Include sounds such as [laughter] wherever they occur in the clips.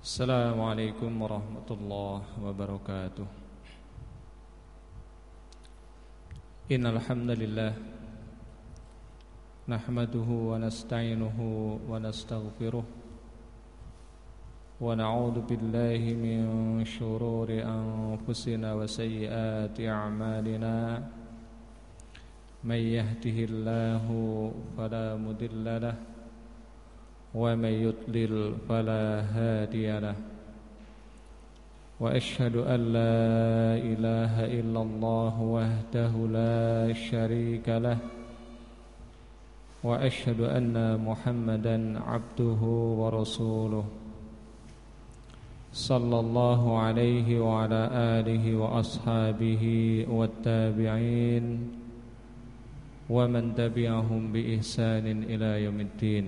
السلام عليكم ورحمة الله وبركاته إن الحمد لله نحمده ونستعينه ونستغفره ونعوذ بالله من شرور أنفسنا وسيئات أعمالنا من يهده الله فلا مضل له ومن يضلل فلا هادي له. وأشهد أن لا إله إلا الله وحده لا شريك له. وأشهد أن محمدا عبده ورسوله. صلى الله عليه وعلى آله وأصحابه والتابعين ومن تبعهم بإحسان إلى يوم الدين.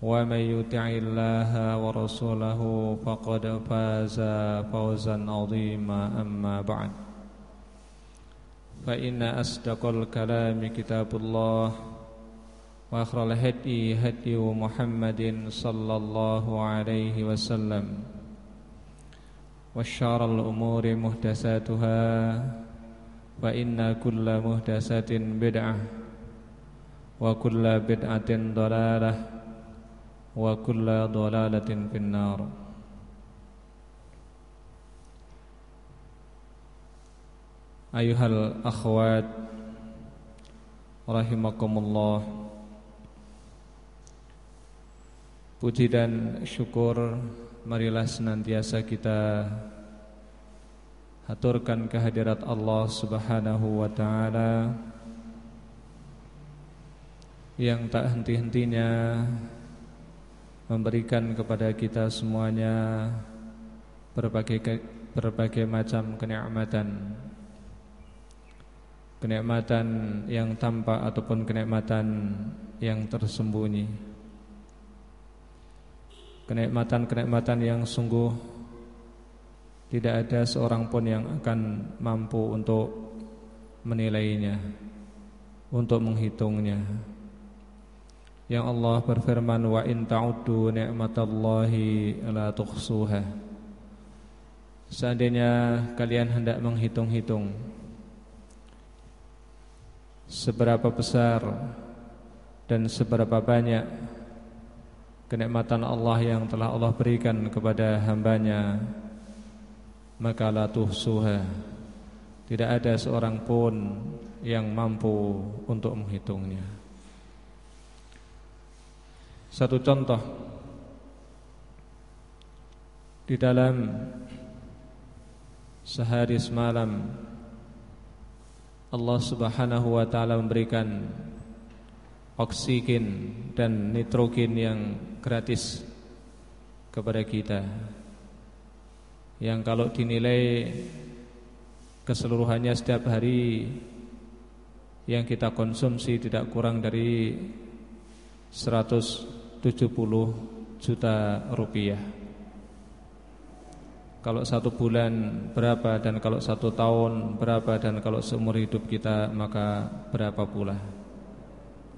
ومن يطع الله ورسوله فقد فاز فوزا عظيما أما بعد. فإن أصدق الكلام كتاب الله وآخر الهدي هدي محمد صلى الله عليه وسلم. والشار الأمور محدثاتها فإن كل محدثة بدعة وكل بدعة ضلالة. وكل ضلالة في النار أيها الأخوات رحمكم الله Puji dan syukur marilah senantiasa kita haturkan kehadirat Allah Subhanahu wa taala yang tak henti-hentinya memberikan kepada kita semuanya berbagai berbagai macam kenikmatan. Kenikmatan yang tampak ataupun kenikmatan yang tersembunyi. Kenikmatan-kenikmatan yang sungguh tidak ada seorang pun yang akan mampu untuk menilainya untuk menghitungnya yang Allah berfirman wa in ta'uddu ni'matallahi la tuhsuha. Seandainya kalian hendak menghitung-hitung seberapa besar dan seberapa banyak kenikmatan Allah yang telah Allah berikan kepada hambanya maka la tuhsuha. Tidak ada seorang pun yang mampu untuk menghitungnya satu contoh. Di dalam Sehari semalam Allah subhanahu wa ta'ala memberikan Oksigen dan nitrogen yang gratis Kepada kita Yang kalau dinilai Keseluruhannya setiap hari Yang kita konsumsi tidak kurang dari 100 70 juta rupiah. Kalau satu bulan berapa dan kalau satu tahun berapa dan kalau seumur hidup kita maka berapa pula?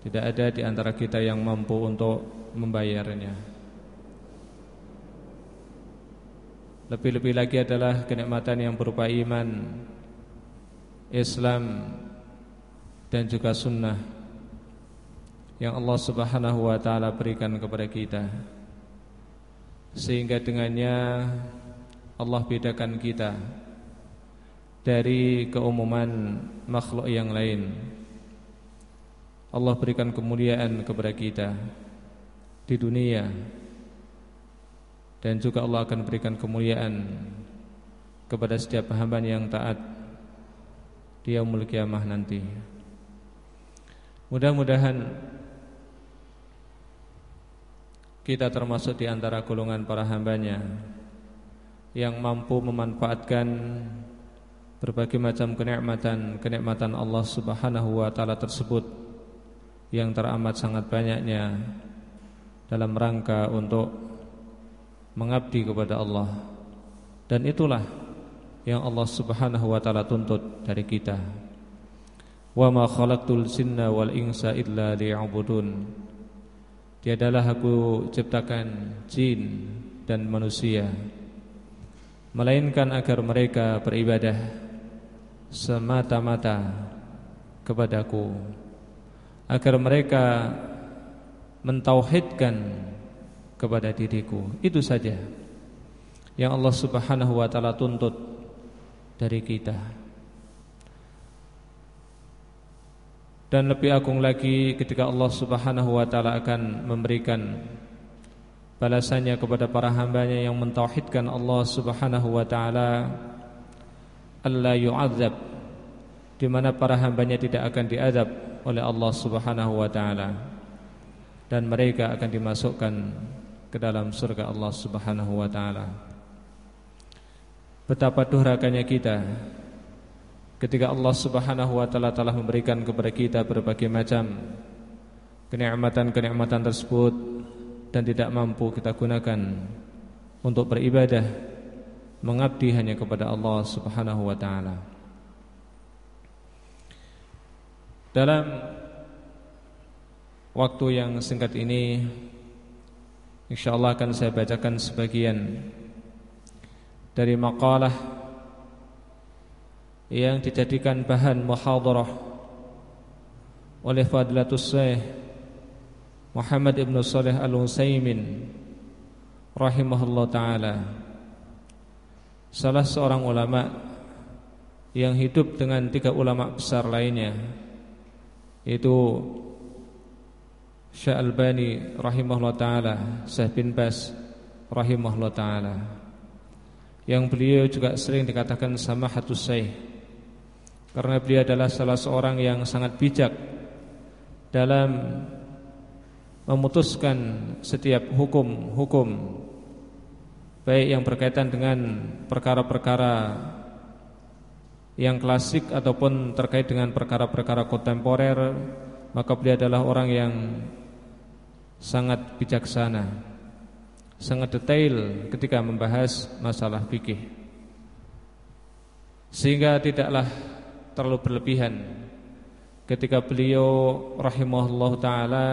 Tidak ada di antara kita yang mampu untuk membayarnya. Lebih-lebih lagi adalah kenikmatan yang berupa iman Islam dan juga sunnah yang Allah Subhanahu wa taala berikan kepada kita. Sehingga dengannya Allah bedakan kita dari keumuman makhluk yang lain. Allah berikan kemuliaan kepada kita di dunia dan juga Allah akan berikan kemuliaan kepada setiap hamba yang taat di yaumul kiamah nanti. Mudah-mudahan kita termasuk di antara golongan para hambanya yang mampu memanfaatkan berbagai macam kenikmatan kenikmatan Allah Subhanahu wa taala tersebut yang teramat sangat banyaknya dalam rangka untuk mengabdi kepada Allah. Dan itulah yang Allah Subhanahu wa taala tuntut dari kita. Wa ma khalaqtul jinna wal insa illa liya'budun Tiadalah aku ciptakan jin dan manusia Melainkan agar mereka beribadah Semata-mata kepadaku Agar mereka mentauhidkan kepada diriku. Itu saja Yang Allah subhanahu wa ta'ala tuntut dari kita Dan lebih agung lagi ketika Allah Subhanahu wa taala akan memberikan balasannya kepada para hambanya yang mentauhidkan Allah Subhanahu wa taala alla yu'adzab di mana para hambanya tidak akan diadab oleh Allah Subhanahu wa taala dan mereka akan dimasukkan ke dalam surga Allah Subhanahu wa taala. Betapa durhakanya kita ketika Allah Subhanahu wa taala telah memberikan kepada kita berbagai macam kenikmatan-kenikmatan tersebut dan tidak mampu kita gunakan untuk beribadah mengabdi hanya kepada Allah Subhanahu wa taala. Dalam waktu yang singkat ini insyaallah akan saya bacakan sebagian dari makalah yang dijadikan bahan muhadarah oleh Fadilatus Syekh Muhammad Ibn Salih Al-Utsaimin rahimahullah taala. Salah seorang ulama yang hidup dengan tiga ulama besar lainnya yaitu Syekh Albani rahimahullah taala Syekh bin Bas rahimahullah taala. Yang beliau juga sering dikatakan sama hatus Syekh karena beliau adalah salah seorang yang sangat bijak dalam memutuskan setiap hukum-hukum baik yang berkaitan dengan perkara-perkara yang klasik ataupun terkait dengan perkara-perkara kontemporer maka beliau adalah orang yang sangat bijaksana sangat detail ketika membahas masalah fikih. Sehingga tidaklah terlalu berlebihan. Ketika beliau rahimahullah taala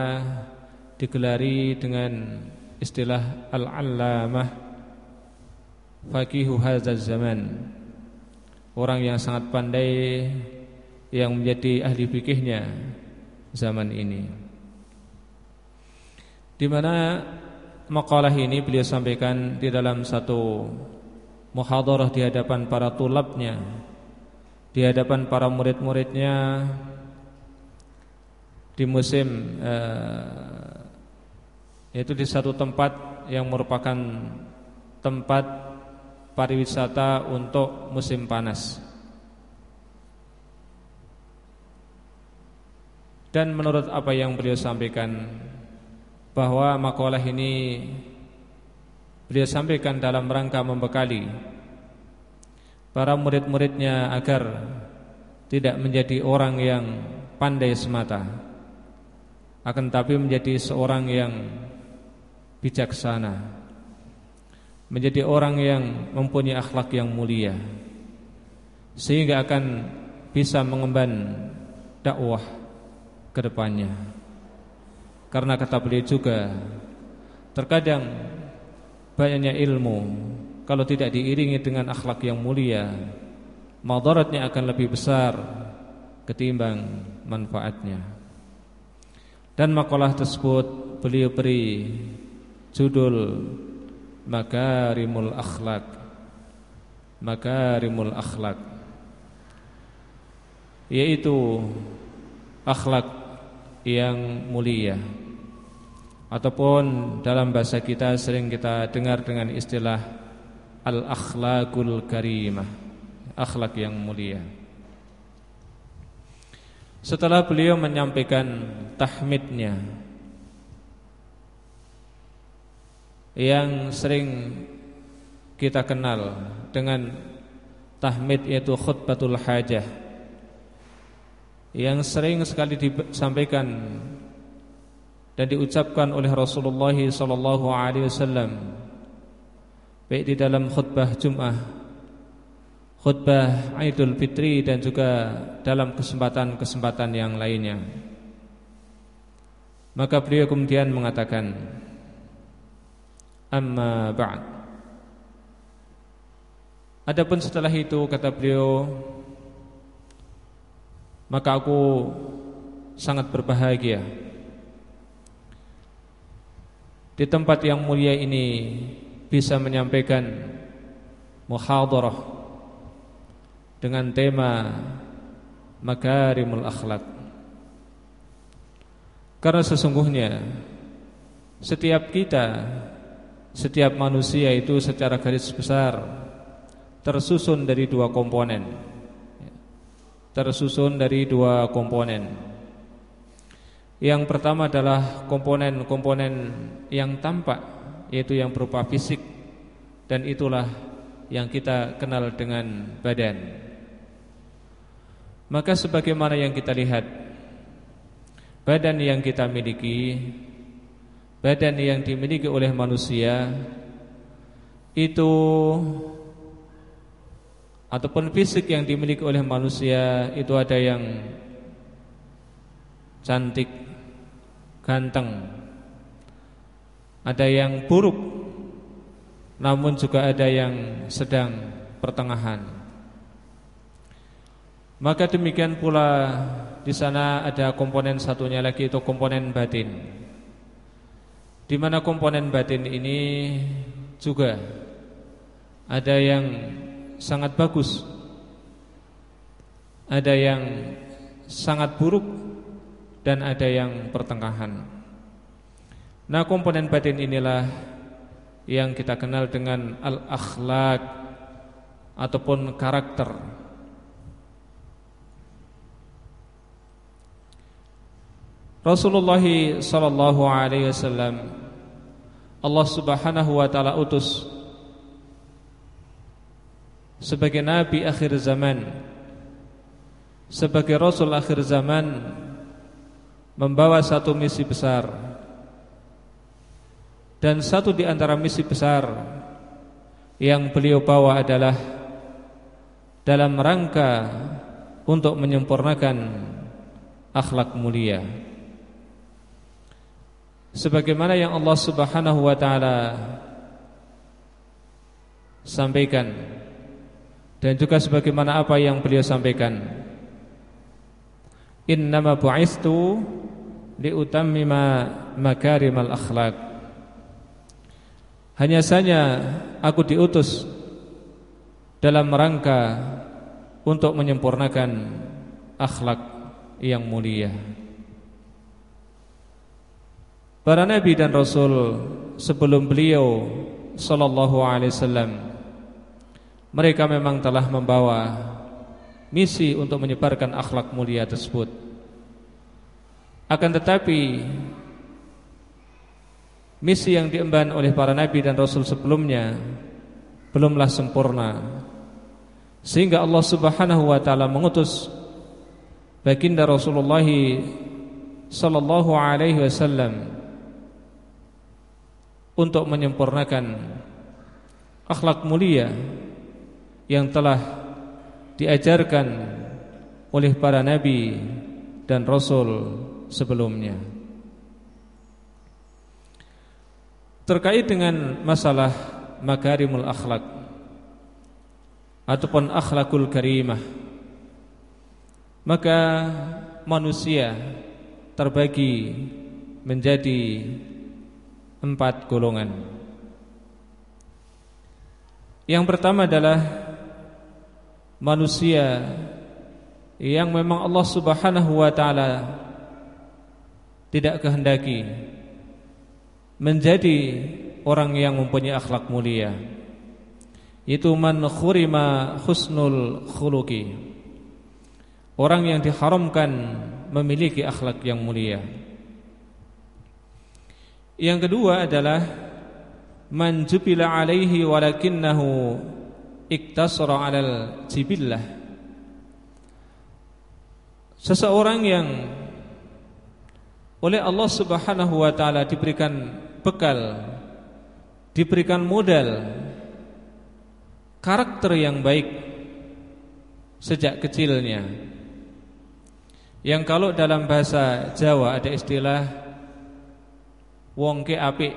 digelari dengan istilah al-allamah faqihu hadzal zaman. Orang yang sangat pandai yang menjadi ahli fikihnya zaman ini. Di mana makalah ini beliau sampaikan di dalam satu muhadarah di hadapan para tulabnya di hadapan para murid-muridnya di musim eh, yaitu di satu tempat yang merupakan tempat pariwisata untuk musim panas. Dan menurut apa yang beliau sampaikan bahwa makalah ini beliau sampaikan dalam rangka membekali para murid-muridnya agar tidak menjadi orang yang pandai semata akan tapi menjadi seorang yang bijaksana menjadi orang yang mempunyai akhlak yang mulia sehingga akan bisa mengemban dakwah ke depannya. Karena kata beliau juga terkadang banyaknya ilmu kalau tidak diiringi dengan akhlak yang mulia Madaratnya akan lebih besar Ketimbang manfaatnya. Dan makalah tersebut Beliau beri Judul Makarimul akhlak. Makarimul akhlak. Yaitu akhlak yang mulia. Ataupun dalam bahasa kita sering kita dengar dengan istilah al-akhlaqul karimah. Akhlak yang mulia. Setelah beliau menyampaikan tahmidnya yang sering kita kenal dengan tahmid yaitu khutbatul hajah yang sering sekali disampaikan dan diucapkan oleh Rasulullah sallallahu baik di dalam khutbah Jumat, khutbah Idul Fitri dan juga dalam kesempatan-kesempatan yang lainnya. Maka beliau kemudian mengatakan Amma ba'd Adapun setelah itu kata beliau Maka aku sangat berbahagia di tempat yang mulia ini bisa menyampaikan muhadarah dengan tema makarimul akhlak. Karena sesungguhnya setiap kita, setiap manusia itu secara garis besar tersusun dari dua komponen. Tersusun dari dua komponen. Yang pertama adalah komponen-komponen yang tampak yaitu yang berupa fisik dan itulah yang kita kenal dengan badan. Maka sebagaimana yang kita lihat badan yang kita miliki badan yang dimiliki oleh manusia itu ataupun fisik yang dimiliki oleh manusia itu ada yang cantik ganteng Ada yang buruk Namun juga ada yang sedang pertengahan Maka demikian pula di sana ada komponen satunya lagi itu komponen batin Di mana komponen batin ini juga ada yang sangat bagus Ada yang sangat buruk dan ada yang pertengahan. Nah, komponen batin inilah yang kita kenal dengan al-akhlak ataupun karakter. Rasulullah sallallahu alaihi wasallam Allah Subhanahu wa taala utus sebagai nabi akhir zaman sebagai rasul akhir zaman membawa satu misi besar dan satu di antara misi besar yang beliau bawa adalah dalam rangka untuk menyempurnakan akhlak mulia. Sebagaimana yang Allah Subhanahu wa taala sampaikan dan juga sebagaimana apa yang beliau sampaikan. Innama bu'istu liutammima makarimal akhlak hanya saja aku diutus dalam rangka untuk menyempurnakan akhlak yang mulia. Para nabi dan rasul sebelum beliau sallallahu alaihi wasallam mereka memang telah membawa misi untuk menyebarkan akhlak mulia tersebut. Akan tetapi misi yang diemban oleh para nabi dan rasul sebelumnya belumlah sempurna. Sehingga Allah Subhanahu wa taala mengutus baginda Rasulullah sallallahu alaihi wasallam untuk menyempurnakan akhlak mulia yang telah diajarkan oleh para nabi dan rasul sebelumnya. Terkait dengan masalah makarimul akhlak ataupun akhlakul karimah maka manusia terbagi menjadi empat golongan. Yang pertama adalah manusia yang memang Allah Subhanahu wa taala tidak kehendaki menjadi orang yang mempunyai akhlak mulia. Itu man khurima husnul khuluqi. Orang yang diharamkan memiliki akhlak yang mulia. Yang kedua adalah man jubila alaihi walakinnahu iktasara alal jibillah. Seseorang yang oleh Allah Subhanahu wa taala diberikan bekal, diberikan modal karakter yang baik sejak kecilnya. Yang kalau dalam bahasa Jawa ada istilah wong ke apik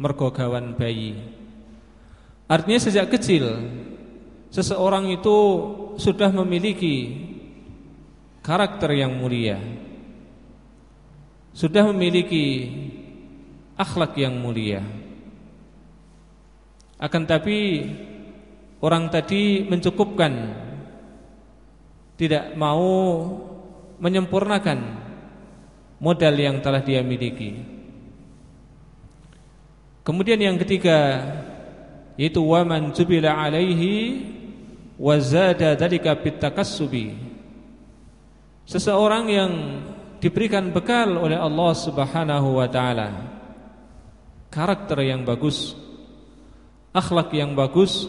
mergo gawan bayi. Artinya sejak kecil seseorang itu sudah memiliki karakter yang mulia. Sudah memiliki akhlak yang mulia. Akan tapi orang tadi mencukupkan tidak mau menyempurnakan modal yang telah dia miliki. Kemudian yang ketiga yaitu waman jubila alaihi wa zada. Seseorang yang diberikan bekal oleh Allah Subhanahu wa taala karakter yang bagus, akhlak yang bagus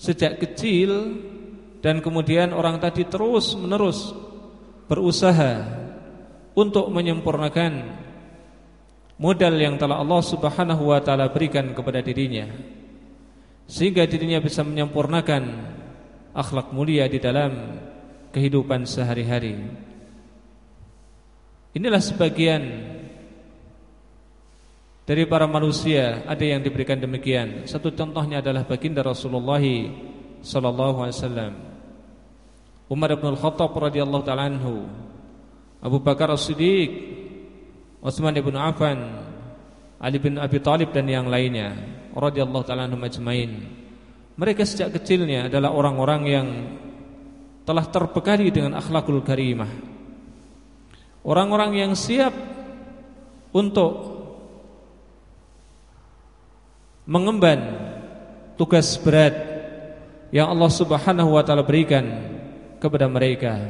sejak kecil dan kemudian orang tadi terus-menerus berusaha untuk menyempurnakan modal yang telah Allah Subhanahu wa taala berikan kepada dirinya sehingga dirinya bisa menyempurnakan akhlak mulia di dalam kehidupan sehari-hari. Inilah sebagian dari para manusia ada yang diberikan demikian. Satu contohnya adalah baginda Rasulullah sallallahu alaihi wasallam. Umar bin Al-Khattab radhiyallahu taala anhu, Abu Bakar As-Siddiq, Utsman bin Affan, Ali bin Abi Thalib dan yang lainnya radhiyallahu taala anhum ajmain. Mereka sejak kecilnya adalah orang-orang yang telah terbekali dengan akhlakul karimah. Orang-orang yang siap untuk mengemban tugas berat yang Allah Subhanahu wa taala berikan kepada mereka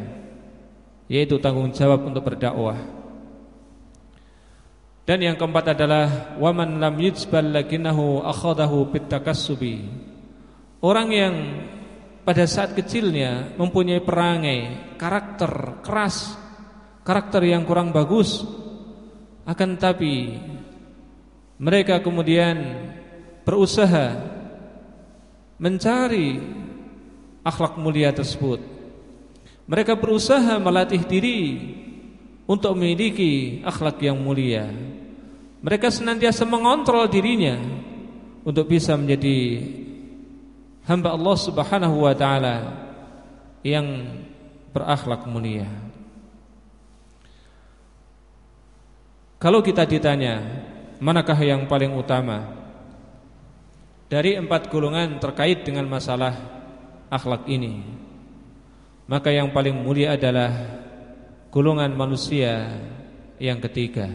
yaitu tanggung jawab untuk berdakwah. Dan yang keempat adalah waman lam yujbal lakinahu akhadahu bitakassubi. Orang yang pada saat kecilnya mempunyai perangai, karakter keras, karakter yang kurang bagus akan tapi mereka kemudian berusaha mencari akhlak mulia tersebut. Mereka berusaha melatih diri untuk memiliki akhlak yang mulia. Mereka senantiasa mengontrol dirinya untuk bisa menjadi hamba Allah Subhanahu wa taala yang berakhlak mulia. Kalau kita ditanya, manakah yang paling utama? Dari empat golongan terkait dengan masalah akhlak ini. Maka yang paling mulia adalah golongan manusia yang ketiga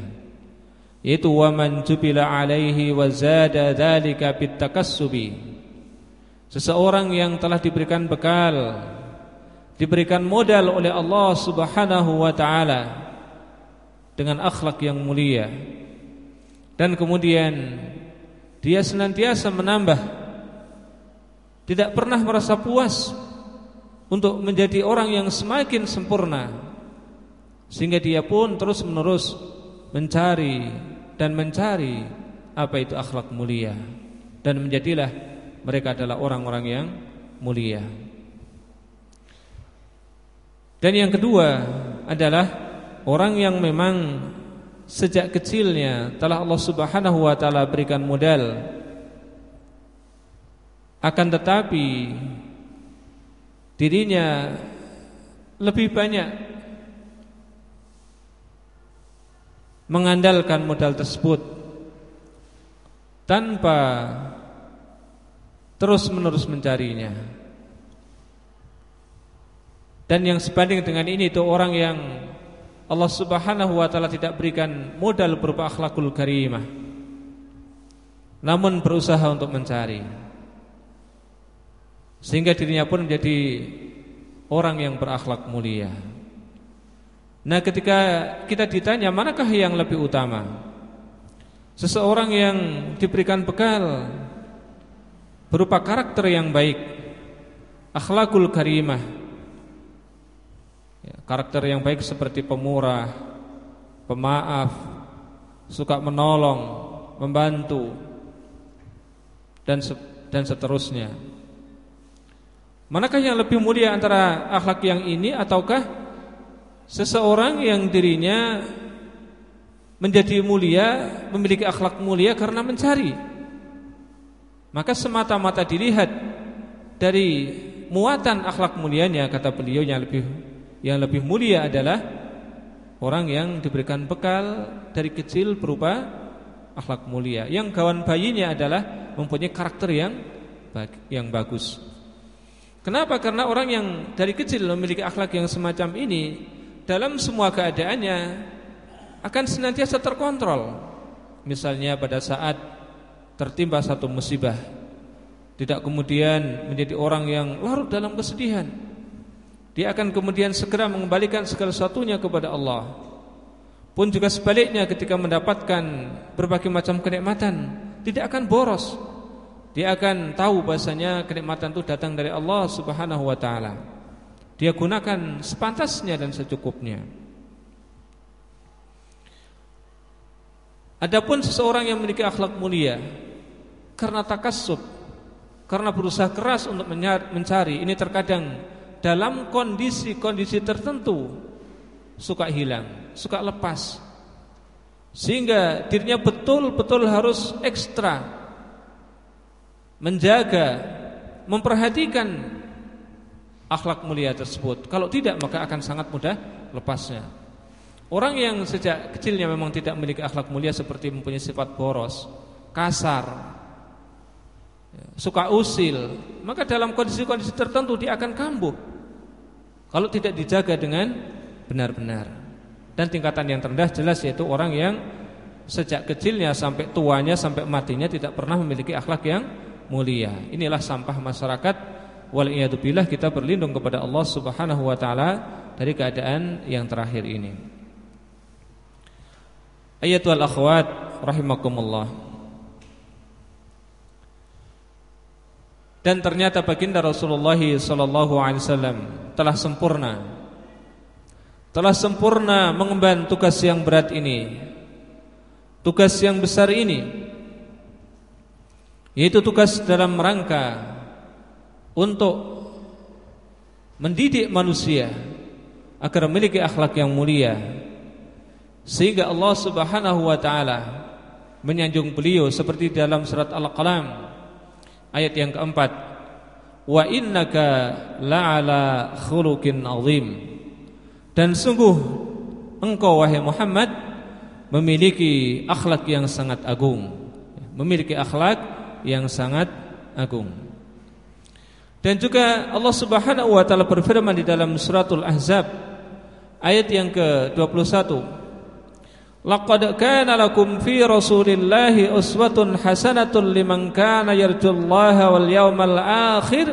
yaitu waman jubila alaihi wa zada dzalika bitakassubi seseorang yang telah diberikan bekal diberikan modal oleh Allah Subhanahu wa taala dengan akhlak yang mulia. Dan kemudian dia senantiasa menambah. Tidak pernah merasa puas Untuk menjadi orang yang semakin sempurna. Sehingga dia pun terus menerus Mencari dan mencari Apa itu akhlak mulia. Dan menjadilah mereka adalah orang-orang yang mulia. Dan yang kedua adalah Orang yang memang sejak kecilnya telah Allah Subhanahu wa taala berikan modal. Akan tetapi dirinya lebih banyak mengandalkan modal tersebut tanpa terus-menerus mencarinya. Dan yang sebanding dengan ini itu orang yang Allah Subhanahu wa taala tidak berikan modal berupa akhlakul karimah. Namun berusaha untuk mencari. Sehingga dirinya pun menjadi orang yang berakhlak mulia. Nah, ketika kita ditanya manakah yang lebih utama? Seseorang yang diberikan bekal berupa karakter yang baik, akhlakul karimah, Karakter yang baik seperti pemurah Pemaaf Suka menolong Membantu Dan dan seterusnya. Manakah yang lebih mulia antara akhlak yang ini Ataukah Seseorang yang dirinya Menjadi mulia Memiliki akhlak mulia karena mencari? Maka semata-mata dilihat Dari muatan akhlak mulianya Kata beliau yang lebih yang lebih mulia adalah orang yang diberikan bekal dari kecil berupa akhlak mulia. Yang kawan bayinya adalah mempunyai karakter yang yang bagus. Kenapa? Karena orang yang dari kecil memiliki akhlak yang semacam ini dalam semua keadaannya akan senantiasa terkontrol. Misalnya pada saat tertimpa satu musibah, tidak kemudian menjadi orang yang larut dalam kesedihan dia akan kemudian segera mengembalikan segala sesuatunya kepada Allah. Pun juga sebaliknya ketika mendapatkan berbagai macam kenikmatan, tidak akan boros. Dia akan tahu bahasanya kenikmatan itu datang dari Allah Subhanahu wa taala. Dia gunakan sepantasnya dan secukupnya. Adapun seseorang yang memiliki akhlak mulia karena takasub, karena berusaha keras untuk mencari, ini terkadang dalam kondisi-kondisi tertentu suka hilang, suka lepas. Sehingga dirinya betul-betul harus ekstra menjaga, memperhatikan akhlak mulia tersebut. Kalau tidak maka akan sangat mudah lepasnya. Orang yang sejak kecilnya memang tidak memiliki akhlak mulia seperti mempunyai sifat boros, kasar, suka usil, maka dalam kondisi-kondisi tertentu dia akan kambuh. Kalau tidak dijaga dengan benar-benar. Dan tingkatan yang terendah jelas yaitu orang yang sejak kecilnya sampai tuanya sampai matinya tidak pernah memiliki akhlak yang mulia. Inilah sampah masyarakat. Waliyadzubillah kita berlindung kepada Allah Subhanahu wa taala dari keadaan yang terakhir ini. Ayatul akhwat rahimakumullah. Dan ternyata baginda Rasulullah sallallahu alaihi wasallam telah sempurna. Telah sempurna mengemban tugas yang berat ini. Tugas yang besar ini. Yaitu tugas dalam rangka untuk mendidik manusia agar memiliki akhlak yang mulia. Sehingga Allah Subhanahu wa taala menyanjung beliau seperti dalam surat Al-Qalam Ayat yang keempat Wa innaka la'ala khuluqin azim. Dan sungguh engkau wahai Muhammad Memiliki akhlak yang sangat agung. Memiliki akhlak yang sangat agung. Dan juga Allah subhanahu wa ta'ala berfirman di dalam suratul ahzab Ayat yang ke-21 Laqad kana lakum fi Rasulillahi uswatun hasanatun liman kana yarjullaha wal yawmal akhir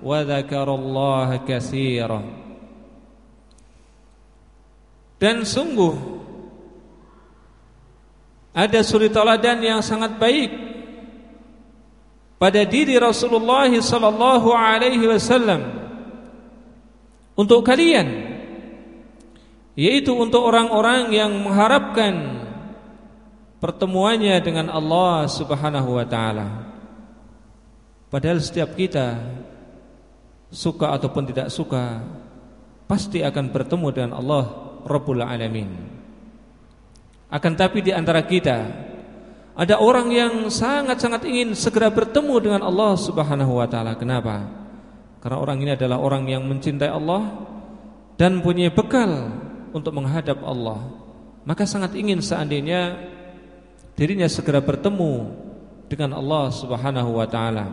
wa dzakarallaha katsira. Dan sungguh ada suri teladan yang sangat baik pada diri Rasulullah sallallahu alaihi wasallam untuk kalian yaitu untuk orang-orang yang mengharapkan pertemuannya dengan Allah Subhanahu wa taala. Padahal setiap kita suka ataupun tidak suka pasti akan bertemu dengan Allah Rabbul Alamin. Akan tapi di antara kita ada orang yang sangat-sangat ingin segera bertemu dengan Allah Subhanahu wa taala. Kenapa? Karena orang ini adalah orang yang mencintai Allah dan punya bekal untuk menghadap Allah. Maka sangat ingin seandainya Dirinya segera bertemu Dengan Allah subhanahu wa ta'ala.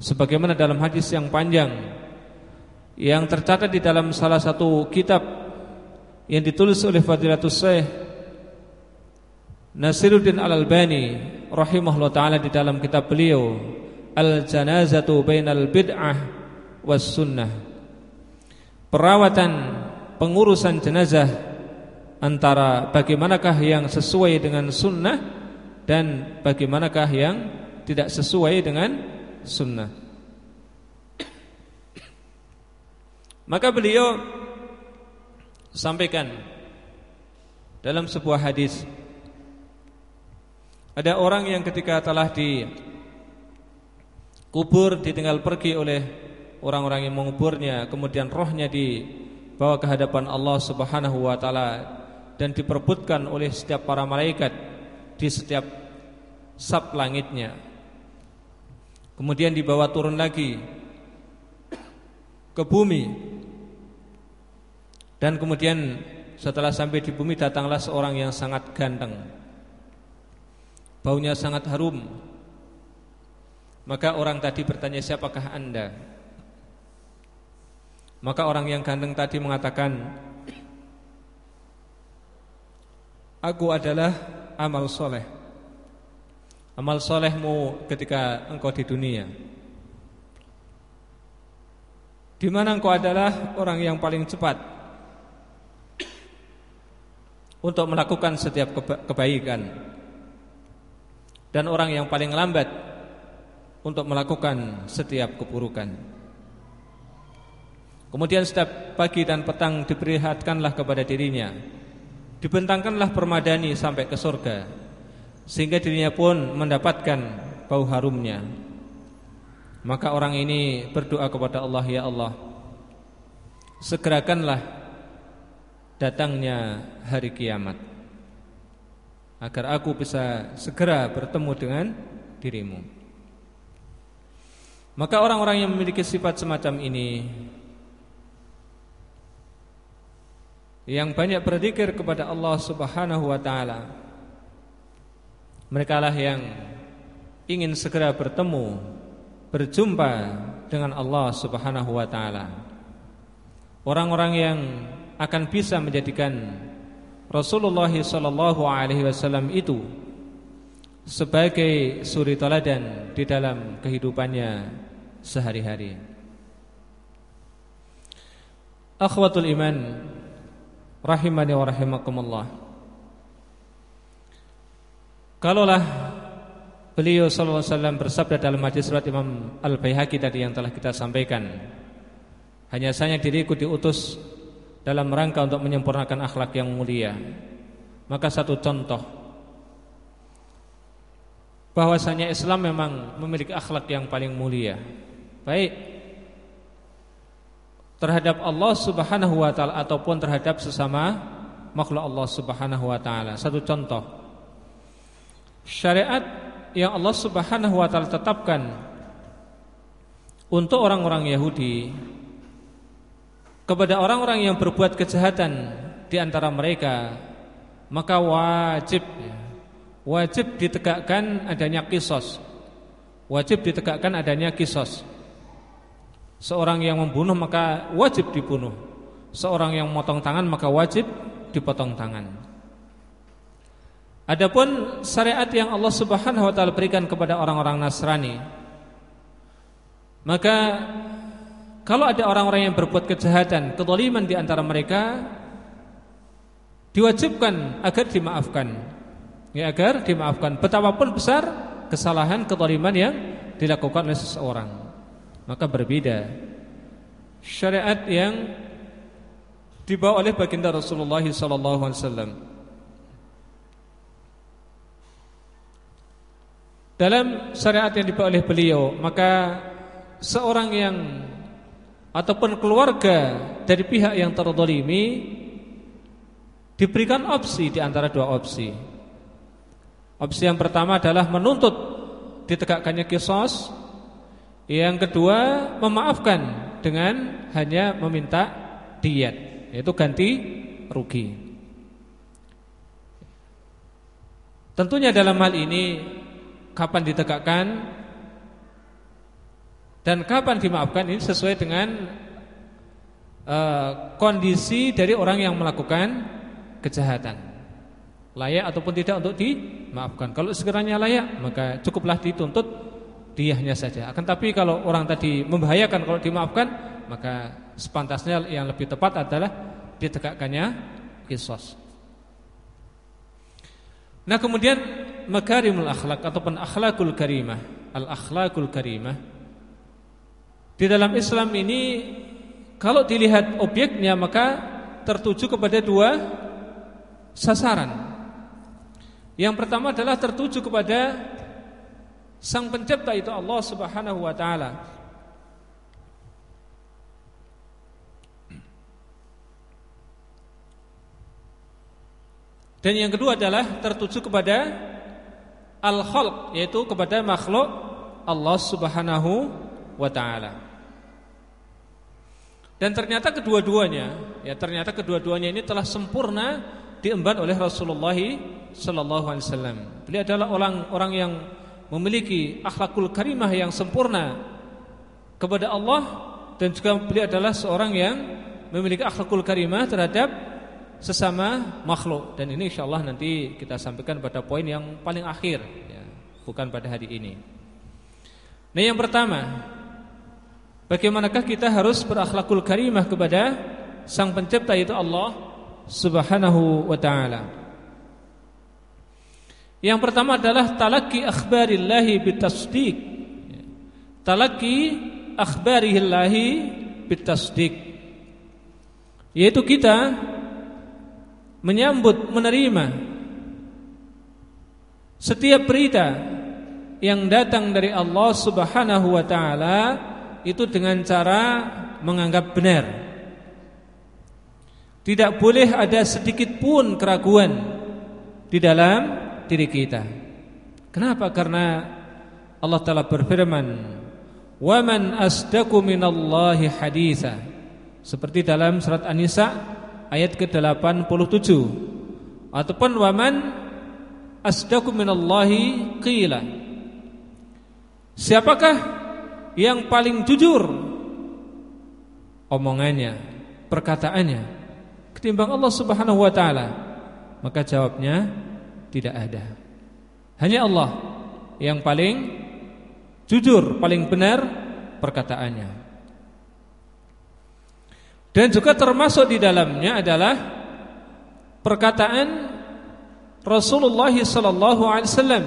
Sebagaimana dalam hadis yang panjang yang tercatat di dalam salah satu kitab yang ditulis oleh Fadilatus Syekh Nasiruddin Al-Albani rahimahullah taala di dalam kitab beliau Al-Janazatu Bainal Bid'ah was Sunnah. Perawatan pengurusan jenazah antara bagaimanakah yang sesuai dengan sunnah dan bagaimanakah yang tidak sesuai dengan sunnah. Maka beliau sampaikan dalam sebuah hadis ada orang yang ketika telah dikubur ditinggal pergi oleh orang-orang yang menguburnya kemudian rohnya dibawa ke hadapan Allah Subhanahu wa taala dan diperbutkan oleh setiap para malaikat di setiap sab langitnya. Kemudian dibawa turun lagi ke bumi. Dan kemudian setelah sampai di bumi datanglah seorang yang sangat ganteng. Baunya sangat harum. Maka orang tadi bertanya siapakah anda Maka orang yang ganteng tadi mengatakan Aku adalah amal soleh. Amal solehmu ketika engkau di dunia. Di mana engkau adalah orang yang paling cepat untuk melakukan setiap kebaikan. Dan orang yang paling lambat untuk melakukan setiap keburukan. Kemudian setiap pagi dan petang diperlihatkanlah kepada dirinya. Dibentangkanlah permadani sampai ke surga Sehingga dirinya pun mendapatkan bau harumnya. Maka orang ini berdoa kepada Allah Ya Allah Segerakanlah datangnya hari kiamat agar aku bisa segera bertemu dengan dirimu. Maka orang-orang yang memiliki sifat semacam ini yang banyak berzikir kepada Allah Subhanahu wa taala mereka lah yang ingin segera bertemu berjumpa dengan Allah Subhanahu wa taala orang-orang yang akan bisa menjadikan Rasulullah sallallahu alaihi wasallam itu sebagai suri teladan di dalam kehidupannya sehari-hari. Akhwatul iman rahimani wa rahimakumullah. Kalaulah beliau sallallahu alaihi bersabda dalam hadis surat Imam Al-Baihaqi tadi yang telah kita sampaikan, hanya saja diriku diutus dalam rangka untuk menyempurnakan akhlak yang mulia. Maka satu contoh bahwasanya Islam memang memiliki akhlak yang paling mulia. Baik terhadap Allah Subhanahu wa taala ataupun terhadap sesama makhluk Allah Subhanahu wa taala. Satu contoh. Syariat yang Allah Subhanahu wa taala tetapkan untuk orang-orang Yahudi kepada orang-orang yang berbuat kejahatan di antara mereka maka wajib wajib ditegakkan adanya kisos wajib ditegakkan adanya kisos seorang yang membunuh maka wajib dibunuh seorang yang memotong tangan maka wajib dipotong tangan adapun syariat yang Allah Subhanahu wa taala berikan kepada orang-orang Nasrani maka kalau ada orang-orang yang berbuat kejahatan, ketoliman di antara mereka diwajibkan agar dimaafkan. Ya agar dimaafkan betapapun besar kesalahan ketoliman yang dilakukan oleh seseorang. Maka berbeda syariat yang dibawa oleh baginda Rasulullah sallallahu alaihi wasallam. Dalam syariat yang dibawa oleh beliau, maka seorang yang ataupun keluarga dari pihak yang terdolimi diberikan opsi di antara dua opsi. Opsi yang pertama adalah menuntut ditegakkannya kisos. Yang kedua memaafkan dengan hanya meminta diet, yaitu ganti rugi. Tentunya dalam hal ini kapan ditegakkan dan kapan dimaafkan ini sesuai dengan uh, kondisi dari orang yang melakukan kejahatan. Layak ataupun tidak untuk dimaafkan. Kalau sekiranya layak, maka cukuplah dituntut diahnya saja. Akan tapi kalau orang tadi membahayakan kalau dimaafkan, maka sepantasnya yang lebih tepat adalah ditegakkannya kisos. Nah kemudian makarimul akhlak ataupun akhlakul karimah, al akhlakul karimah di dalam Islam ini kalau dilihat objeknya maka tertuju kepada dua sasaran. Yang pertama adalah tertuju kepada sang pencipta itu Allah Subhanahu wa taala. Dan yang kedua adalah tertuju kepada al-khalq yaitu kepada makhluk Allah Subhanahu wa taala. Dan ternyata kedua-duanya, ya ternyata kedua-duanya ini telah sempurna diemban oleh Rasulullah sallallahu alaihi wasallam. Beliau adalah orang-orang yang memiliki akhlakul karimah yang sempurna kepada Allah dan juga beliau adalah seorang yang memiliki akhlakul karimah terhadap sesama makhluk dan ini insyaallah nanti kita sampaikan pada poin yang paling akhir ya, bukan pada hari ini. Nah yang pertama Bagaimanakah kita harus berakhlakul karimah kepada Sang pencipta itu Allah Subhanahu wa ta'ala Yang pertama adalah Talaki akhbarillahi bitasdik Talaki akhbarillahi bitasdik Yaitu kita menyambut menerima setiap berita yang datang dari Allah Subhanahu wa taala itu dengan cara menganggap benar. Tidak boleh ada sedikit pun keraguan di dalam diri kita. Kenapa? Karena Allah Taala berfirman, "Wa man asdaqu minallahi haditsa." Seperti dalam surat An-Nisa ayat ke-87 ataupun waman asdaqu minallahi qila Siapakah yang paling jujur omongannya, perkataannya ketimbang Allah Subhanahu wa taala? Maka jawabnya tidak ada. Hanya Allah yang paling jujur, paling benar perkataannya. Dan juga termasuk di dalamnya adalah perkataan Rasulullah sallallahu alaihi wasallam.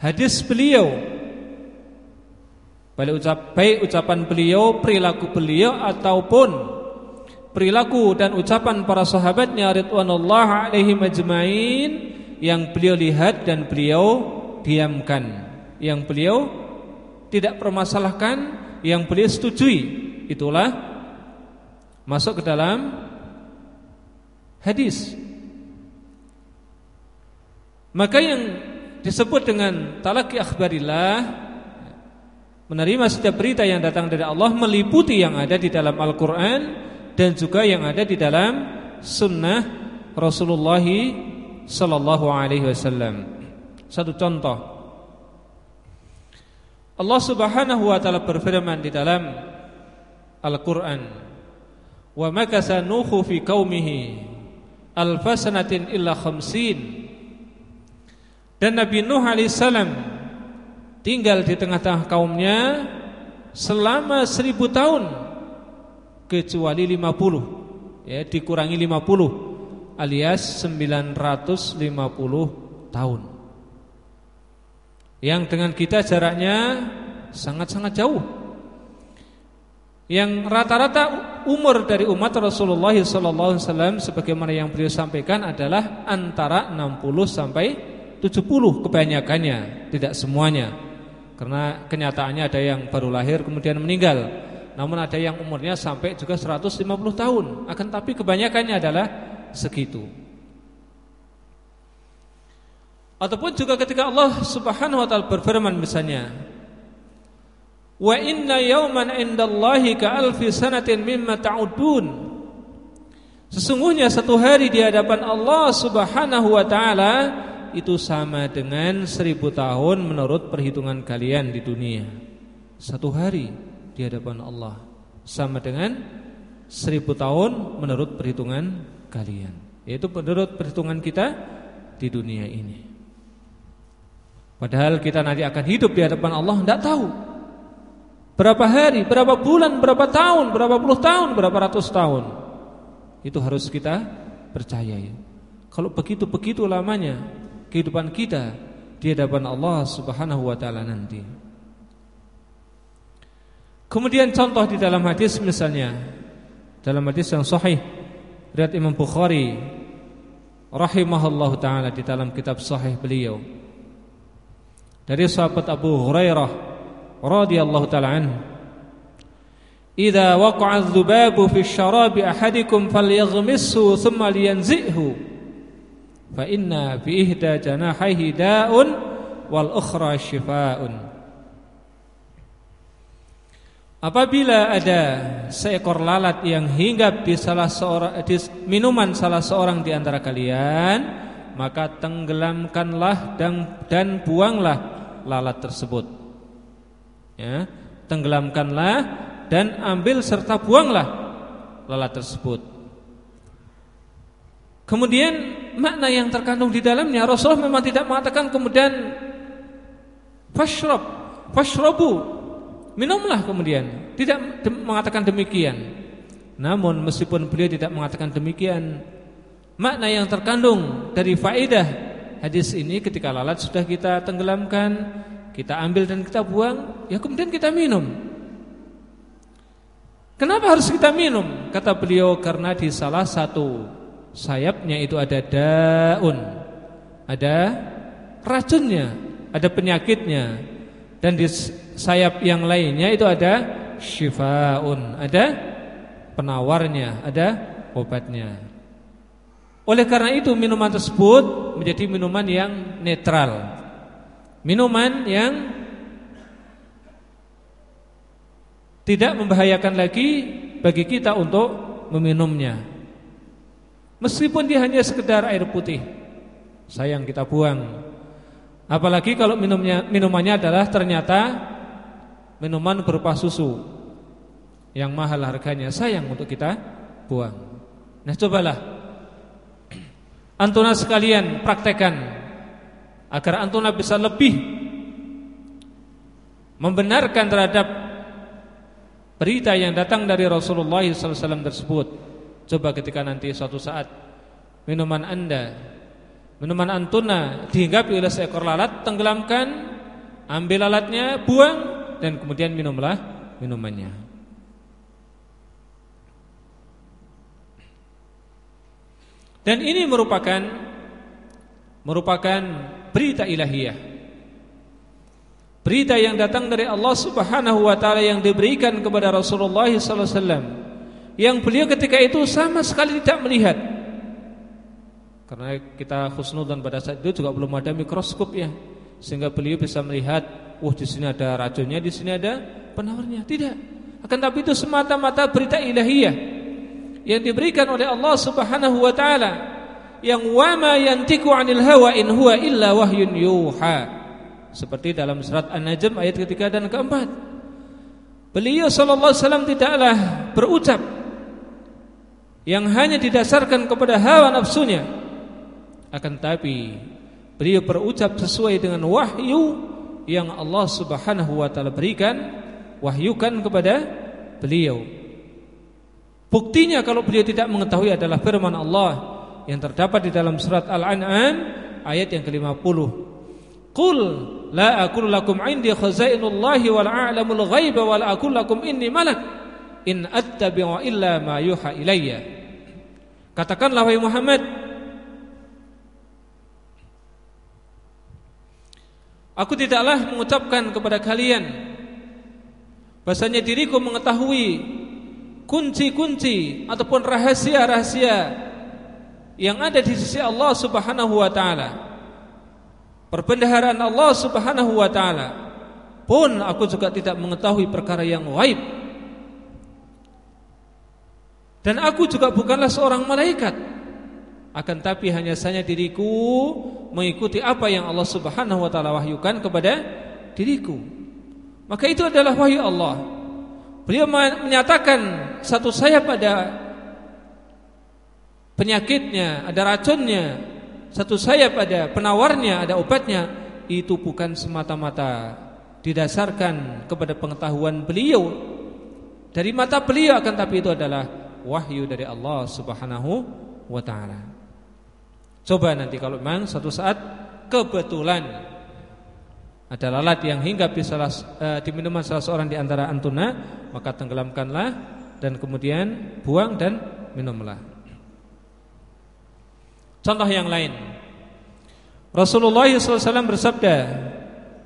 Hadis beliau baik, ucap, baik ucapan beliau, perilaku beliau ataupun perilaku dan ucapan para sahabatnya ridwanullah alaihi majmain yang beliau lihat dan beliau diamkan, yang beliau tidak permasalahkan yang beliau setujui itulah masuk ke dalam hadis. Maka yang disebut dengan talaki akhbarillah menerima setiap berita yang datang dari Allah meliputi yang ada di dalam Al-Qur'an dan juga yang ada di dalam sunnah Rasulullah sallallahu alaihi wasallam. Satu contoh Allah Subhanahu wa taala berfirman di dalam Al-Qur'an, "Wa makasa Nuhu fi qaumihi alfasanatin illa khamsin." Dan Nabi Nuh alaihissalam tinggal di tengah-tengah kaumnya selama seribu tahun kecuali lima puluh ya dikurangi lima puluh alias sembilan ratus lima puluh tahun yang dengan kita jaraknya sangat-sangat jauh. Yang rata-rata umur dari umat Rasulullah SAW sebagaimana yang beliau sampaikan adalah antara 60 sampai 70 kebanyakannya, tidak semuanya. Karena kenyataannya ada yang baru lahir kemudian meninggal. Namun ada yang umurnya sampai juga 150 tahun. Akan tapi kebanyakannya adalah segitu. Ataupun juga ketika Allah Subhanahu wa taala berfirman misalnya Wa inna yawman indallahi ka alfi sanatin mimma ta'udun Sesungguhnya satu hari di hadapan Allah Subhanahu wa taala itu sama dengan seribu tahun menurut perhitungan kalian di dunia. Satu hari di hadapan Allah sama dengan seribu tahun menurut perhitungan kalian. Yaitu menurut perhitungan kita di dunia ini. Padahal kita nanti akan hidup di hadapan Allah tidak tahu. Berapa hari, berapa bulan, berapa tahun, berapa puluh tahun, berapa ratus tahun. Itu harus kita percayai. Kalau begitu-begitu lamanya kehidupan kita di hadapan Allah Subhanahu wa taala nanti Kemudian contoh di dalam hadis misalnya dalam hadis yang sahih riwayat Imam Bukhari rahimahullahu taala di dalam kitab sahih beliau. Dari sahabat Abu Hurairah radhiyallahu taala anhu Idza waqa'a adh-dhubabu fi syarabi ahadikum falyaghmishu thumma liyanzihu fa inna fi ihda janahihi da'un wal ukhra shifaa'un Apabila ada seekor lalat yang hinggap di salah seorang di minuman salah seorang di antara kalian, maka tenggelamkanlah dan dan buanglah lalat tersebut. Ya, tenggelamkanlah dan ambil serta buanglah lalat tersebut. Kemudian makna yang terkandung di dalamnya Rasulullah memang tidak mengatakan kemudian fashrab, fashrabu Minumlah kemudian. Tidak mengatakan demikian. Namun meskipun beliau tidak mengatakan demikian Makna yang terkandung dari faedah hadis ini ketika lalat sudah kita tenggelamkan Kita ambil dan kita buang Ya kemudian kita minum. Kenapa harus kita minum? Kata beliau karena di salah satu sayapnya itu ada daun Ada racunnya Ada penyakitnya Dan di sayap yang lainnya itu ada syifaun, ada penawarnya, ada obatnya. Oleh karena itu minuman tersebut menjadi minuman yang netral. Minuman yang tidak membahayakan lagi bagi kita untuk meminumnya. Meskipun dia hanya sekedar air putih. Sayang kita buang. Apalagi kalau minumnya minumannya adalah ternyata minuman berupa susu yang mahal harganya sayang untuk kita buang. Nah, cobalah [clears throat] antuna sekalian praktekkan agar antuna bisa lebih membenarkan terhadap berita yang datang dari Rasulullah SAW tersebut. Coba ketika nanti suatu saat minuman anda, minuman antuna dihinggapi oleh seekor lalat, tenggelamkan, ambil alatnya, buang, dan kemudian minumlah minumannya. Dan ini merupakan merupakan berita ilahiyah. Berita yang datang dari Allah Subhanahu wa taala yang diberikan kepada Rasulullah wasallam yang beliau ketika itu sama sekali tidak melihat. Karena kita khusnudan pada saat itu juga belum ada mikroskop ya sehingga beliau bisa melihat wah di sini ada racunnya, di sini ada penawarnya. Tidak. Akan tapi itu semata-mata berita ilahiyah yang diberikan oleh Allah Subhanahu wa taala yang wama yantiku 'anil hawa in huwa illa wahyun yuha. Seperti dalam surat An-Najm ayat ketiga dan keempat. Beliau sallallahu alaihi wasallam tidaklah berucap yang hanya didasarkan kepada hawa nafsunya. Akan tapi beliau berucap sesuai dengan wahyu yang Allah Subhanahu wa taala berikan wahyukan kepada beliau. Buktinya kalau beliau tidak mengetahui adalah firman Allah yang terdapat di dalam surat Al-An'am ayat yang ke-50. Qul la aqul lakum 'indi khazainullahi wal a'lamul ghaiba wal aqul lakum inni malak in attabi'u illa ma yuha ilayya. Katakanlah wahai Muhammad Aku tidaklah mengucapkan kepada kalian Bahasanya diriku mengetahui Kunci-kunci Ataupun rahasia-rahasia Yang ada di sisi Allah subhanahu wa ta'ala. Perbendaharaan Allah subhanahu wa ta'ala Pun aku juga tidak mengetahui perkara yang waib. Dan aku juga bukanlah seorang malaikat akan tapi hanya saja diriku mengikuti apa yang Allah Subhanahu wa taala wahyukan kepada diriku. Maka itu adalah wahyu Allah. Beliau menyatakan satu sayap ada penyakitnya, ada racunnya, satu sayap ada penawarnya, ada obatnya. Itu bukan semata-mata didasarkan kepada pengetahuan beliau dari mata beliau akan tapi itu adalah wahyu dari Allah Subhanahu wa taala. Coba nanti kalau memang satu saat kebetulan ada lalat yang hinggap di salah di minuman salah seorang di antara antuna, maka tenggelamkanlah dan kemudian buang dan minumlah. Contoh yang lain. Rasulullah SAW bersabda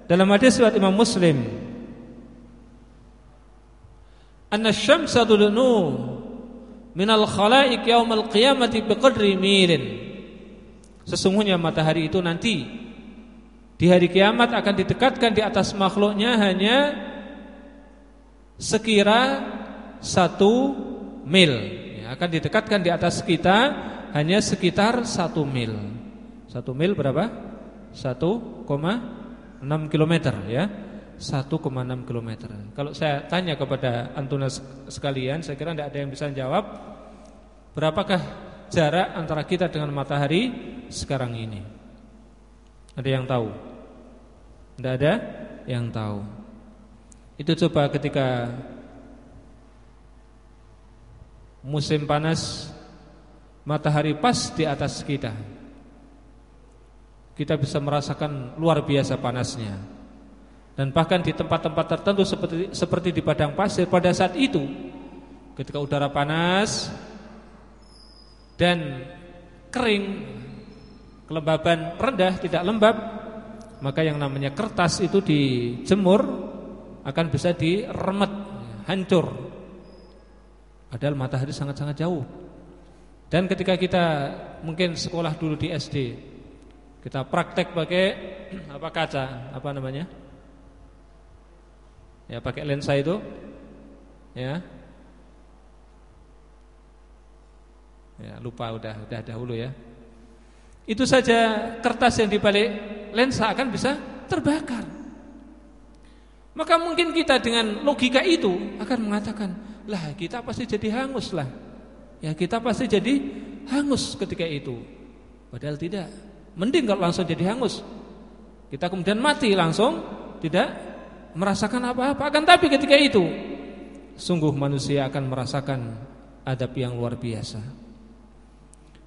dalam hadis riwayat Imam Muslim, "Anna asy-syamsa tudnu min al-khalaiq al qiyamati biqadri milin." Sesungguhnya matahari itu nanti di hari kiamat akan didekatkan di atas makhluknya hanya sekira satu mil. Ya, akan didekatkan di atas kita hanya sekitar satu mil. Satu mil berapa? 1,6 kilometer ya. 1,6 kilometer. Kalau saya tanya kepada antuna sekalian saya kira tidak ada yang bisa jawab berapakah jarak antara kita dengan matahari sekarang ini ada yang tahu? Tidak ada yang tahu. Itu coba ketika musim panas matahari pas di atas kita. Kita bisa merasakan luar biasa panasnya. Dan bahkan di tempat-tempat tertentu seperti seperti di padang pasir pada saat itu ketika udara panas dan kering kelembaban rendah tidak lembab maka yang namanya kertas itu dijemur akan bisa diremet hancur. Padahal matahari sangat-sangat jauh. Dan ketika kita mungkin sekolah dulu di SD kita praktek pakai [clears throat] apa kaca apa namanya? Ya pakai lensa itu ya ya lupa udah udah dahulu ya itu saja kertas yang dibalik lensa akan bisa terbakar. Maka mungkin kita dengan logika itu akan mengatakan, lah kita pasti jadi hangus lah. Ya kita pasti jadi hangus ketika itu. Padahal tidak. Mending kalau langsung jadi hangus. Kita kemudian mati langsung, tidak merasakan apa-apa. Akan tapi ketika itu, sungguh manusia akan merasakan adab yang luar biasa.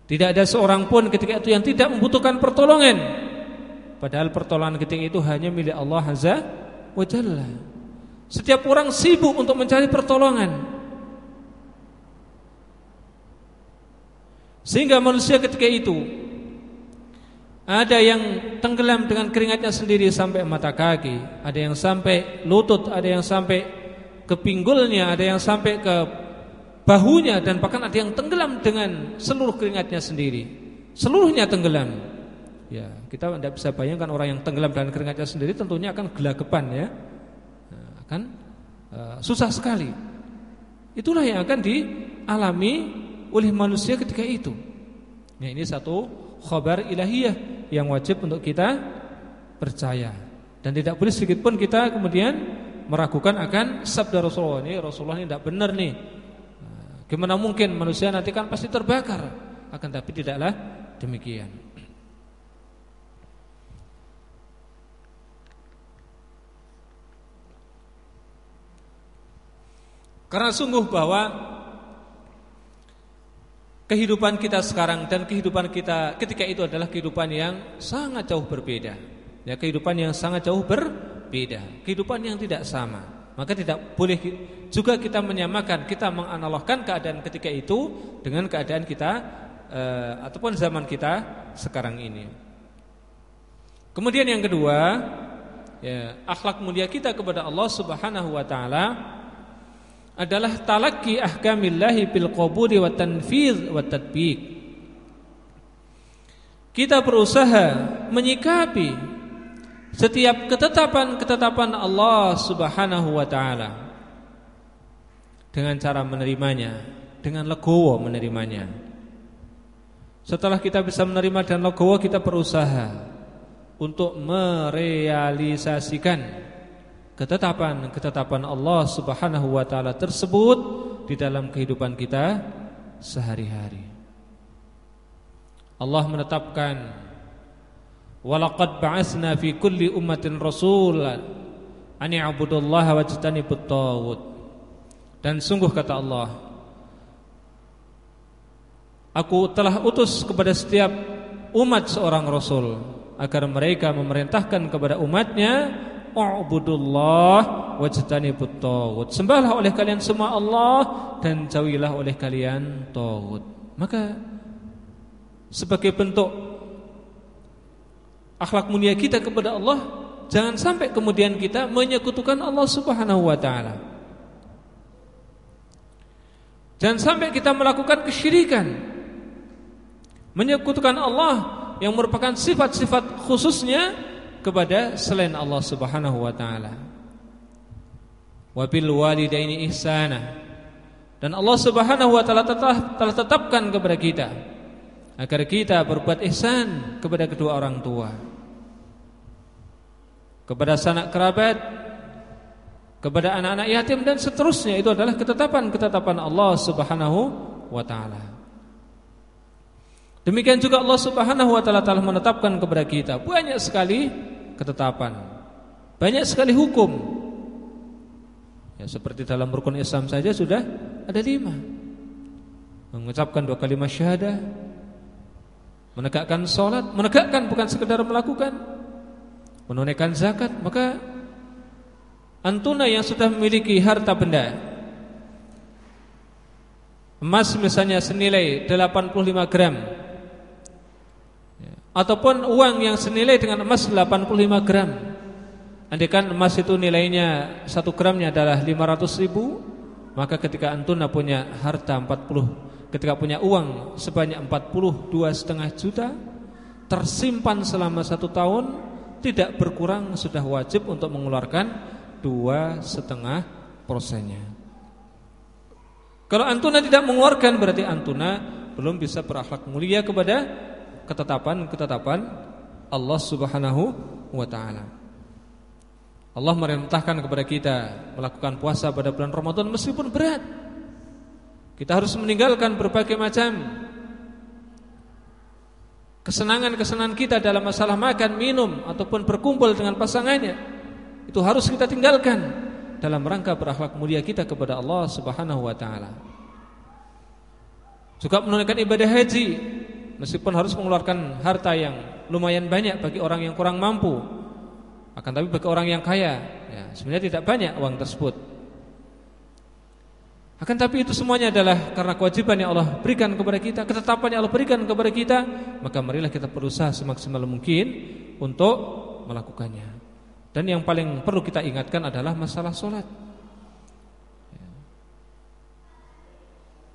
Tidak ada seorang pun ketika itu yang tidak membutuhkan pertolongan. Padahal pertolongan ketika itu hanya milik Allah Azza wa Jalla. Setiap orang sibuk untuk mencari pertolongan. Sehingga manusia ketika itu ada yang tenggelam dengan keringatnya sendiri sampai mata kaki, ada yang sampai lutut, ada yang sampai ke pinggulnya, ada yang sampai ke bahunya dan bahkan ada yang tenggelam dengan seluruh keringatnya sendiri. Seluruhnya tenggelam. Ya, kita tidak bisa bayangkan orang yang tenggelam dengan keringatnya sendiri tentunya akan gelagapan ya. Nah, akan uh, susah sekali. Itulah yang akan dialami oleh manusia ketika itu. Ya, ini satu khabar ilahiyah yang wajib untuk kita percaya dan tidak boleh sedikit pun kita kemudian meragukan akan sabda Rasulullah ini Rasulullah ini tidak benar nih Gimana mungkin manusia nanti kan pasti terbakar? Akan tapi tidaklah demikian. Karena sungguh bahwa Kehidupan kita sekarang dan kehidupan kita ketika itu adalah kehidupan yang sangat jauh berbeda. Ya kehidupan yang sangat jauh berbeda. Kehidupan yang tidak sama maka tidak boleh juga kita menyamakan, kita menganalogkan keadaan ketika itu dengan keadaan kita e, ataupun zaman kita sekarang ini. Kemudian yang kedua, ya, akhlak mulia kita kepada Allah Subhanahu wa taala adalah talaki ahkamillahi bil qabuli wa tanfidz wa tadbiq. Kita berusaha menyikapi setiap ketetapan-ketetapan Allah Subhanahu wa taala dengan cara menerimanya, dengan legowo menerimanya. Setelah kita bisa menerima dan legowo kita berusaha untuk merealisasikan ketetapan-ketetapan Allah Subhanahu wa taala tersebut di dalam kehidupan kita sehari-hari. Allah menetapkan walaqad ba'atsna fi kulli ummatin rasulan an i'budullaha wajtanibut. Dan sungguh kata Allah Aku telah utus kepada setiap umat seorang rasul agar mereka memerintahkan kepada umatnya U'budullah wajtanibut taghut. Sembahlah oleh kalian semua Allah dan jauhilah oleh kalian taghut. Maka sebagai bentuk akhlak mulia kita kepada Allah, jangan sampai kemudian kita menyekutukan Allah Subhanahu wa taala. Jangan sampai kita melakukan kesyirikan menyekutukan Allah yang merupakan sifat-sifat khususnya kepada selain Allah Subhanahu wa taala. Wa bil walidaini ihsana. Dan Allah Subhanahu wa taala telah tetapkan kepada kita agar kita berbuat ihsan kepada kedua orang tua. Kepada sanak kerabat, kepada anak-anak yatim dan seterusnya itu adalah ketetapan-ketetapan Allah Subhanahu wa taala. Demikian juga Allah Subhanahu wa taala telah menetapkan kepada kita banyak sekali ketetapan. Banyak sekali hukum. Ya seperti dalam rukun Islam saja sudah ada lima. Mengucapkan dua kalimat syahadah, menegakkan sholat, menegakkan bukan sekedar melakukan, menunaikan zakat, maka antuna yang sudah memiliki harta benda emas misalnya senilai 85 gram ataupun uang yang senilai dengan emas 85 gram. Andaikan emas itu nilainya 1 gramnya adalah 500 ribu Maka ketika antuna punya harta 40 Ketika punya uang sebanyak 42 setengah juta Tersimpan selama satu tahun Tidak berkurang sudah wajib untuk mengeluarkan dua setengah persennya Kalau antuna tidak mengeluarkan berarti antuna belum bisa berakhlak mulia kepada ketetapan-ketetapan Allah Subhanahu wa taala. Allah merintahkan kepada kita melakukan puasa pada bulan Ramadan meskipun berat. Kita harus meninggalkan berbagai macam kesenangan-kesenangan kita dalam masalah makan, minum ataupun berkumpul dengan pasangannya. Itu harus kita tinggalkan dalam rangka berakhlak mulia kita kepada Allah Subhanahu wa taala. Juga menunaikan ibadah haji meskipun harus mengeluarkan harta yang lumayan banyak bagi orang yang kurang mampu akan tapi bagi orang yang kaya ya, sebenarnya tidak banyak uang tersebut akan tapi itu semuanya adalah karena kewajiban yang Allah berikan kepada kita ketetapan yang Allah berikan kepada kita maka marilah kita berusaha semaksimal mungkin untuk melakukannya dan yang paling perlu kita ingatkan adalah masalah sholat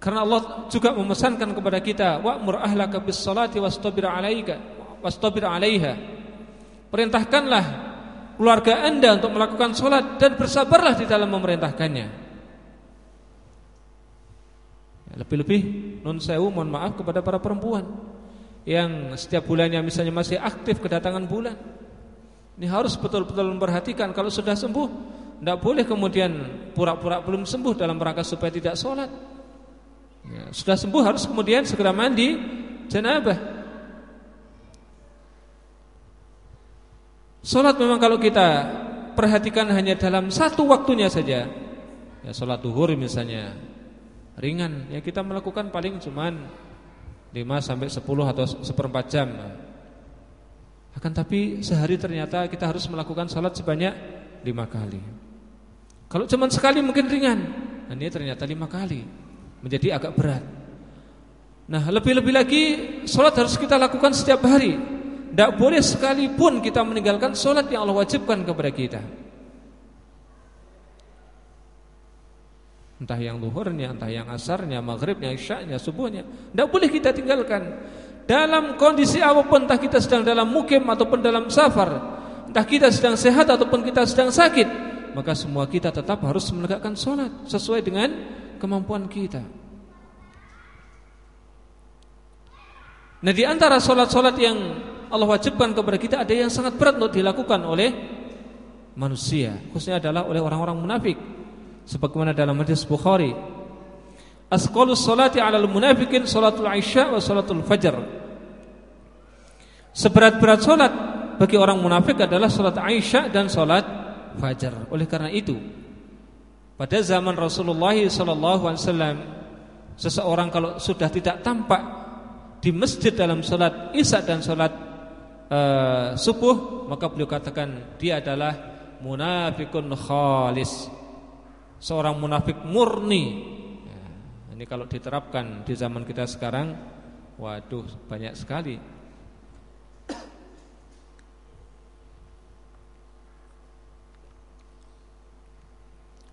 Karena Allah juga memesankan kepada kita wa'mur ahlaka bis salati wastabir 'alaika wastabir 'alaiha. Perintahkanlah keluarga Anda untuk melakukan salat dan bersabarlah di dalam memerintahkannya. Lebih-lebih non sewu mohon maaf kepada para perempuan yang setiap bulannya misalnya masih aktif kedatangan bulan. Ini harus betul-betul memperhatikan. Kalau sudah sembuh tidak boleh kemudian pura-pura belum sembuh dalam rangka supaya tidak sholat. Ya, Sudah sembuh harus kemudian segera mandi Janabah Sholat memang kalau kita perhatikan hanya dalam satu waktunya saja. Ya sholat duhur misalnya Ringan Ya kita melakukan paling cuman 5 sampai 10 atau seperempat jam Akan tapi sehari ternyata kita harus melakukan sholat sebanyak 5 kali Kalau cuma sekali mungkin ringan Nah ini ternyata 5 kali menjadi agak berat. Nah, lebih-lebih lagi sholat harus kita lakukan setiap hari. Tidak boleh sekalipun kita meninggalkan sholat yang Allah wajibkan kepada kita. Entah yang luhurnya, entah yang asarnya, maghribnya, isyaknya, subuhnya. Tidak boleh kita tinggalkan. Dalam kondisi apa pun, entah kita sedang dalam mukim ataupun dalam safar. Entah kita sedang sehat ataupun kita sedang sakit. Maka semua kita tetap harus menegakkan sholat. Sesuai dengan kemampuan kita. Nah di antara solat-solat yang Allah wajibkan kepada kita ada yang sangat berat untuk dilakukan oleh manusia, khususnya adalah oleh orang-orang munafik. Sebagaimana dalam hadis Bukhari, Asqalus salati 'alal munafikin salatul isya wa salatul fajar. Seberat-berat salat bagi orang munafik adalah salat Aisyah dan salat fajar. Oleh karena itu, pada zaman Rasulullah sallallahu alaihi wasallam seseorang kalau sudah tidak tampak di masjid dalam salat Isya dan salat uh, subuh, maka beliau katakan dia adalah munafikun khalis. Seorang munafik murni. Ya, ini kalau diterapkan di zaman kita sekarang, waduh banyak sekali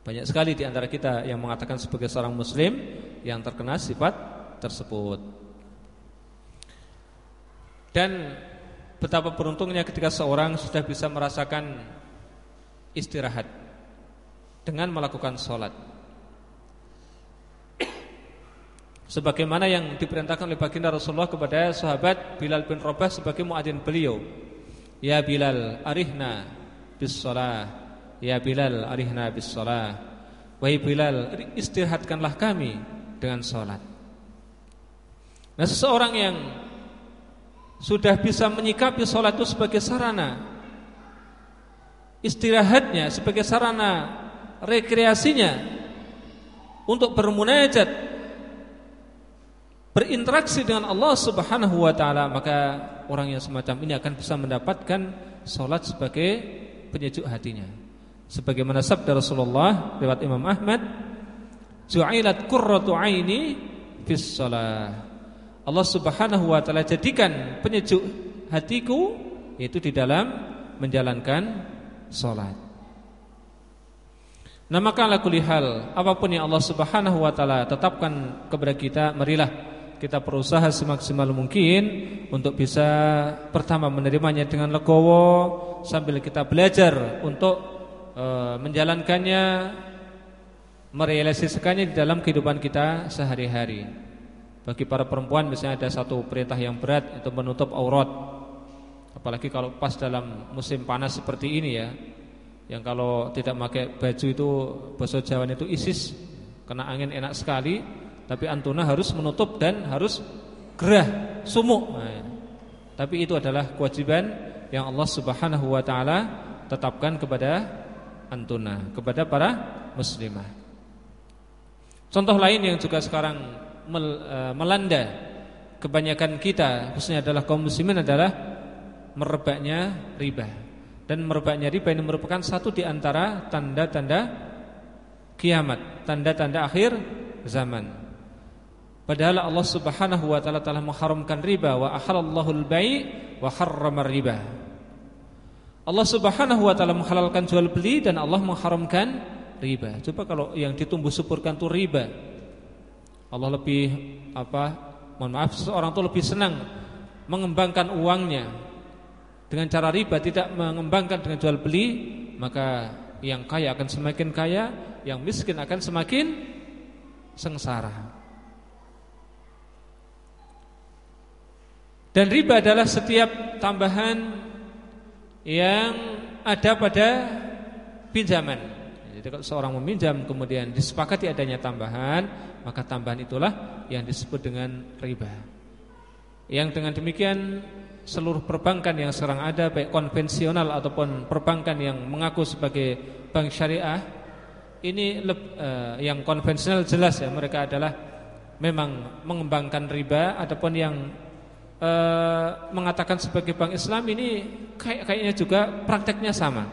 Banyak sekali di antara kita yang mengatakan sebagai seorang muslim yang terkena sifat tersebut. Dan betapa beruntungnya ketika seorang sudah bisa merasakan istirahat dengan melakukan sholat. Sebagaimana yang diperintahkan oleh baginda Rasulullah kepada sahabat Bilal bin Rabah sebagai muadzin beliau. Ya Bilal, arihna bis sholat Ya Bilal arihna bis salah Wahai Bilal istirahatkanlah kami dengan sholat Nah seseorang yang Sudah bisa menyikapi sholat itu sebagai sarana Istirahatnya sebagai sarana Rekreasinya Untuk bermunajat Berinteraksi dengan Allah subhanahu wa ta'ala Maka orang yang semacam ini akan bisa mendapatkan Sholat sebagai penyejuk hatinya. Sebagaimana sabda Rasulullah lewat Imam Ahmad ju'ilat qurratu aini fis shalah. Allah Subhanahu wa taala jadikan penyejuk hatiku yaitu di dalam menjalankan salat Nah maka ala hal apa pun yang Allah Subhanahu wa taala tetapkan kepada kita marilah kita berusaha semaksimal mungkin untuk bisa pertama menerimanya dengan legowo sambil kita belajar untuk e, menjalankannya merealisasikannya di dalam kehidupan kita sehari-hari. Bagi para perempuan misalnya ada satu perintah yang berat itu menutup aurat. Apalagi kalau pas dalam musim panas seperti ini ya. Yang kalau tidak pakai baju itu bahasa Jawa itu isis kena angin enak sekali, tapi antuna harus menutup dan harus gerah, sumuk. Nah, tapi itu adalah kewajiban yang Allah Subhanahu wa taala tetapkan kepada antuna kepada para muslimah. Contoh lain yang juga sekarang e, melanda kebanyakan kita khususnya adalah kaum muslimin adalah merebaknya riba. Dan merebaknya riba ini merupakan satu di antara tanda-tanda kiamat, tanda-tanda akhir zaman. Padahal Allah Subhanahu wa taala telah mengharamkan riba wa ahallallahu al-bai' wa harrama riba. Allah Subhanahu wa taala menghalalkan jual beli dan Allah mengharamkan riba. Coba kalau yang ditumbuh suburkan itu riba. Allah lebih apa? Mohon maaf, seorang itu lebih senang mengembangkan uangnya dengan cara riba tidak mengembangkan dengan jual beli, maka yang kaya akan semakin kaya, yang miskin akan semakin sengsara. Dan riba adalah setiap tambahan yang ada pada pinjaman. Jadi kalau seorang meminjam kemudian disepakati adanya tambahan, maka tambahan itulah yang disebut dengan riba. Yang dengan demikian seluruh perbankan yang sekarang ada baik konvensional ataupun perbankan yang mengaku sebagai bank syariah ini uh, yang konvensional jelas ya mereka adalah memang mengembangkan riba ataupun yang e, mengatakan sebagai bank Islam ini kayak kayaknya juga prakteknya sama.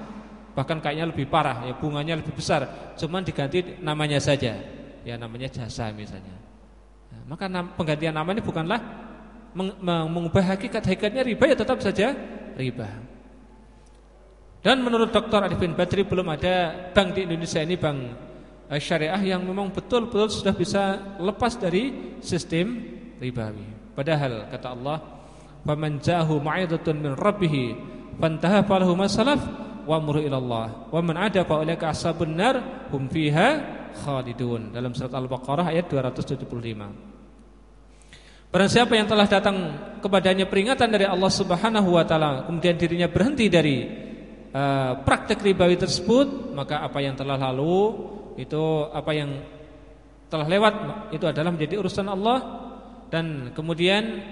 Bahkan kayaknya lebih parah, ya bunganya lebih besar, cuman diganti namanya saja. Ya namanya jasa misalnya. Maka penggantian namanya bukanlah meng mengubah hakikat hakikatnya riba ya tetap saja riba. Dan menurut Dr. Arifin Badri belum ada bank di Indonesia ini bank eh, syariah yang memang betul-betul sudah bisa lepas dari sistem ribawi. Padahal kata Allah, "Faman ja'ahu ma'idatun min rabbih fantaha falahu masalaf wa amru ila Allah. Wa man 'ada fa ulaika ashabun nar hum fiha khalidun." Dalam surat Al-Baqarah ayat 275. Barang siapa yang telah datang kepadanya peringatan dari Allah Subhanahu wa taala kemudian dirinya berhenti dari uh, praktek ribawi tersebut, maka apa yang telah lalu itu apa yang telah lewat itu adalah menjadi urusan Allah dan kemudian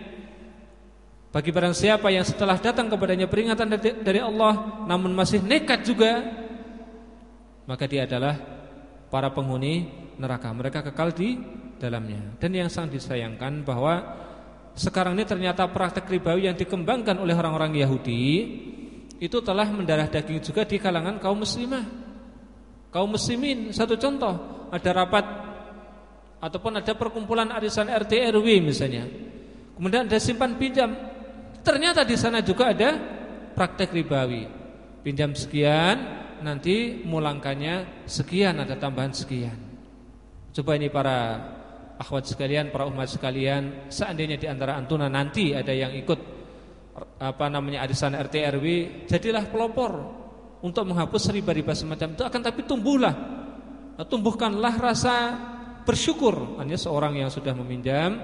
bagi barang siapa yang setelah datang kepadanya peringatan dari Allah namun masih nekat juga maka dia adalah para penghuni neraka. Mereka kekal di dalamnya. Dan yang sangat disayangkan bahwa sekarang ini ternyata praktek ribawi yang dikembangkan oleh orang-orang Yahudi itu telah mendarah daging juga di kalangan kaum muslimah. Kaum muslimin satu contoh, ada rapat ataupun ada perkumpulan arisan RT RW misalnya. Kemudian ada simpan pinjam. Ternyata di sana juga ada praktek ribawi. Pinjam sekian, nanti mulangkannya sekian ada tambahan sekian. Coba ini para akhwat sekalian, para umat sekalian, seandainya di antara antuna nanti ada yang ikut apa namanya arisan RT RW, jadilah pelopor untuk menghapus riba-riba semacam itu akan tapi tumbuhlah. Tumbuhkanlah rasa bersyukur. Hanya seorang yang sudah meminjam,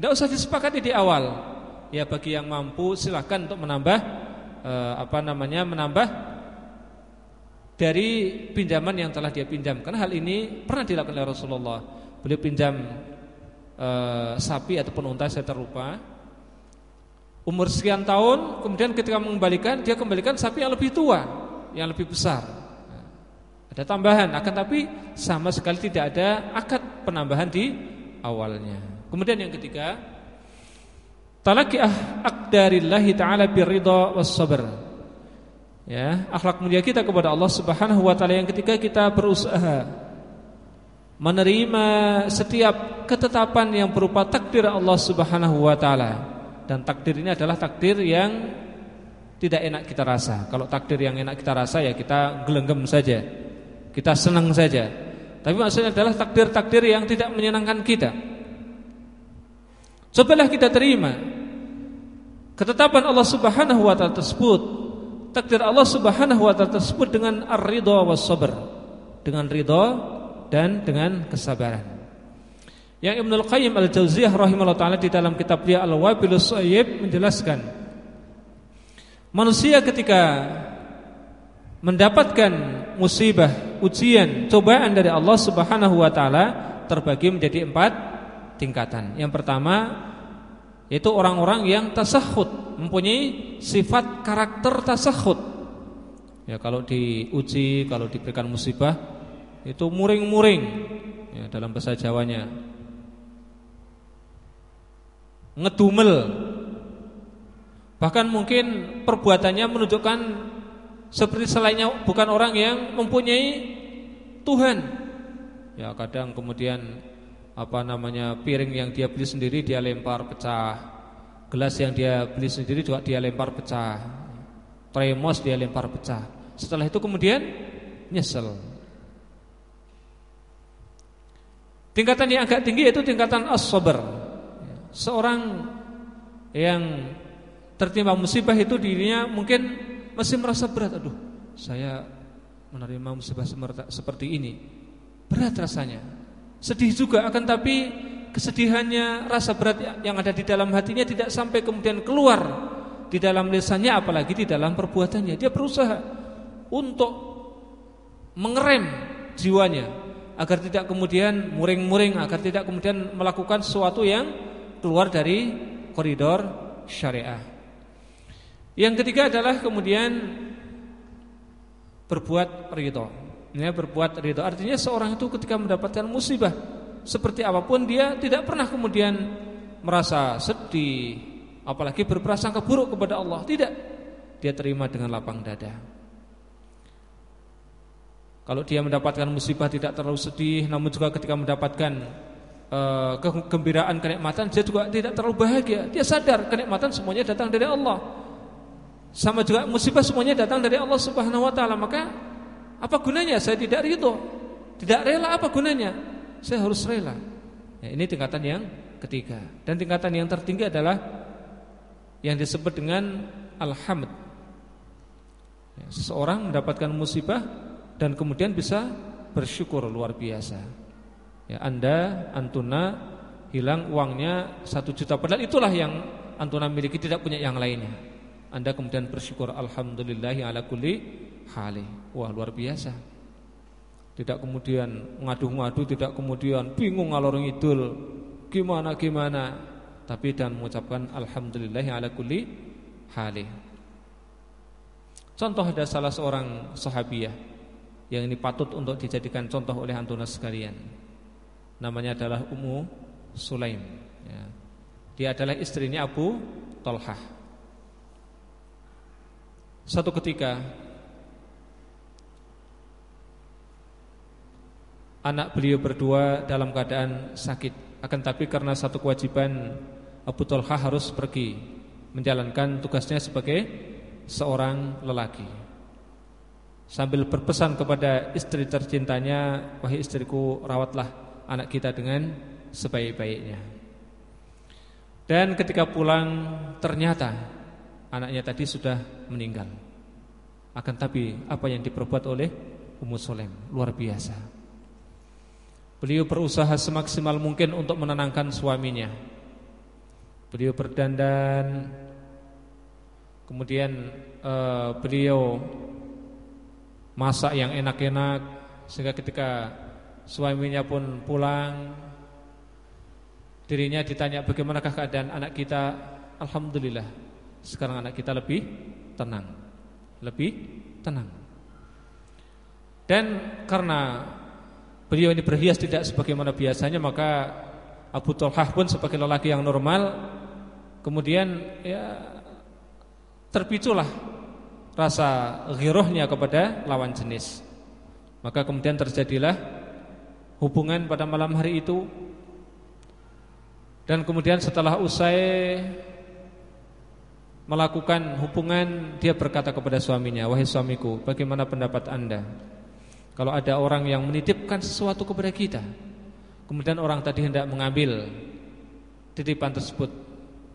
tidak usah disepakati di awal. Ya bagi yang mampu silakan untuk menambah eh, apa namanya menambah dari pinjaman yang telah dia pinjam. Karena hal ini pernah dilakukan oleh Rasulullah. Beliau pinjam e, sapi ataupun unta saya terlupa. Umur sekian tahun, kemudian ketika mengembalikan dia kembalikan sapi yang lebih tua, yang lebih besar. ada tambahan, akan tapi sama sekali tidak ada akad penambahan di awalnya. Kemudian yang ketiga, talaqiah aqdarillahi taala birridha was sabr ya akhlak mulia kita kepada Allah Subhanahu wa taala yang ketika kita berusaha menerima setiap ketetapan yang berupa takdir Allah Subhanahu wa taala dan takdir ini adalah takdir yang tidak enak kita rasa. Kalau takdir yang enak kita rasa ya kita gelenggam saja. Kita senang saja. Tapi maksudnya adalah takdir-takdir yang tidak menyenangkan kita. Cobalah kita terima ketetapan Allah Subhanahu wa taala tersebut takdir Allah Subhanahu wa taala tersebut dengan ar-ridha was sabr. Dengan ridha dan dengan kesabaran. Yang Ibnu Al-Qayyim Al-Jauziyah rahimahullah taala di dalam kitab dia Al-Wabilus Sayyib menjelaskan manusia ketika mendapatkan musibah, ujian, cobaan dari Allah Subhanahu wa taala terbagi menjadi empat tingkatan. Yang pertama yaitu orang-orang yang tasahud mempunyai sifat karakter tasahud. Ya kalau diuji, kalau diberikan musibah itu muring-muring ya dalam bahasa Jawanya. Ngedumel. Bahkan mungkin perbuatannya menunjukkan seperti selainnya bukan orang yang mempunyai Tuhan. Ya kadang kemudian apa namanya piring yang dia beli sendiri dia lempar pecah, gelas yang dia beli sendiri juga dia lempar pecah, tremos dia lempar pecah. Setelah itu kemudian nyesel. Tingkatan yang agak tinggi itu tingkatan as-sabr. Seorang yang tertimpa musibah itu dirinya mungkin masih merasa berat. Aduh, saya menerima musibah seperti ini. Berat rasanya. Sedih juga akan tapi kesedihannya, rasa berat yang ada di dalam hatinya tidak sampai kemudian keluar di dalam lisannya apalagi di dalam perbuatannya. Dia berusaha untuk mengerem jiwanya agar tidak kemudian muring-muring, agar tidak kemudian melakukan sesuatu yang keluar dari koridor syariah. Yang ketiga adalah kemudian berbuat ridho ya, berbuat ridho. Artinya seorang itu ketika mendapatkan musibah seperti apa pun dia tidak pernah kemudian merasa sedih, apalagi berprasangka buruk kepada Allah. Tidak. Dia terima dengan lapang dada. Kalau dia mendapatkan musibah tidak terlalu sedih, namun juga ketika mendapatkan uh, kegembiraan, kenikmatan, dia juga tidak terlalu bahagia. Dia sadar kenikmatan semuanya datang dari Allah. Sama juga musibah semuanya datang dari Allah Subhanahu wa taala, maka apa gunanya saya tidak ridho? Tidak rela apa gunanya? Saya harus rela. Ya, ini tingkatan yang ketiga. Dan tingkatan yang tertinggi adalah yang disebut dengan alhamd. Ya, seseorang mendapatkan musibah dan kemudian bisa bersyukur luar biasa. Ya, anda, Antuna hilang uangnya satu juta padahal itulah yang Antuna miliki tidak punya yang lainnya. Anda kemudian bersyukur alhamdulillahi ala kulli hali. Wah, luar biasa. Tidak kemudian ngadu-ngadu, tidak kemudian bingung ngalor ngidul, gimana gimana, tapi dan mengucapkan alhamdulillahi ala kulli hali. Contoh ada salah seorang sahabiah yang ini patut untuk dijadikan contoh oleh antunas sekalian. Namanya adalah Ummu Sulaim. Ya. Dia adalah istrinya Abu Tolhah. Satu ketika anak beliau berdua dalam keadaan sakit. Akan tapi karena satu kewajiban Abu Tolhah harus pergi menjalankan tugasnya sebagai seorang lelaki Sambil berpesan kepada istri tercintanya Wahai istriku rawatlah anak kita dengan sebaik-baiknya. Dan ketika pulang ternyata Anaknya tadi sudah meninggal. Akan tapi apa yang diperbuat oleh Ummu Solem Luar biasa. Beliau berusaha semaksimal mungkin untuk menenangkan suaminya. Beliau berdandan. Kemudian uh, beliau masak yang enak-enak sehingga ketika suaminya pun pulang dirinya ditanya bagaimanakah keadaan anak kita alhamdulillah sekarang anak kita lebih tenang lebih tenang. Dan karena beliau ini berhias tidak sebagaimana biasanya maka Abu Talhah pun sebagai lelaki yang normal kemudian ya terpiculah rasa ghirohnya kepada lawan jenis. Maka kemudian terjadilah hubungan pada malam hari itu dan kemudian setelah usai melakukan hubungan dia berkata kepada suaminya, "Wahai suamiku, bagaimana pendapat Anda kalau ada orang yang menitipkan sesuatu kepada kita, kemudian orang tadi hendak mengambil titipan tersebut,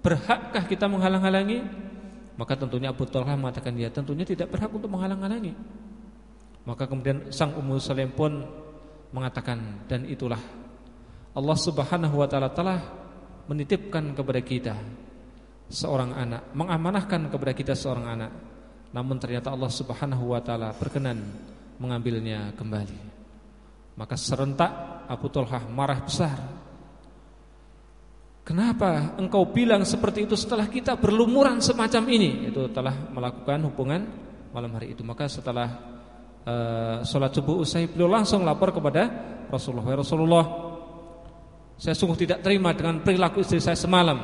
berhakkah kita menghalang-halangi?" Maka tentunya Abu Talha mengatakan dia tentunya tidak berhak untuk menghalang-halangi. Maka kemudian sang Ummu Salim pun mengatakan dan itulah Allah Subhanahu wa taala telah menitipkan kepada kita seorang anak, mengamanahkan kepada kita seorang anak. Namun ternyata Allah Subhanahu wa taala berkenan mengambilnya kembali. Maka serentak Abu Talha marah besar Kenapa engkau bilang seperti itu setelah kita berlumuran semacam ini? Itu telah melakukan hubungan malam hari itu. Maka setelah uh, sholat subuh usai beliau langsung lapor kepada Rasulullah. Ya Rasulullah, saya sungguh tidak terima dengan perilaku istri saya semalam.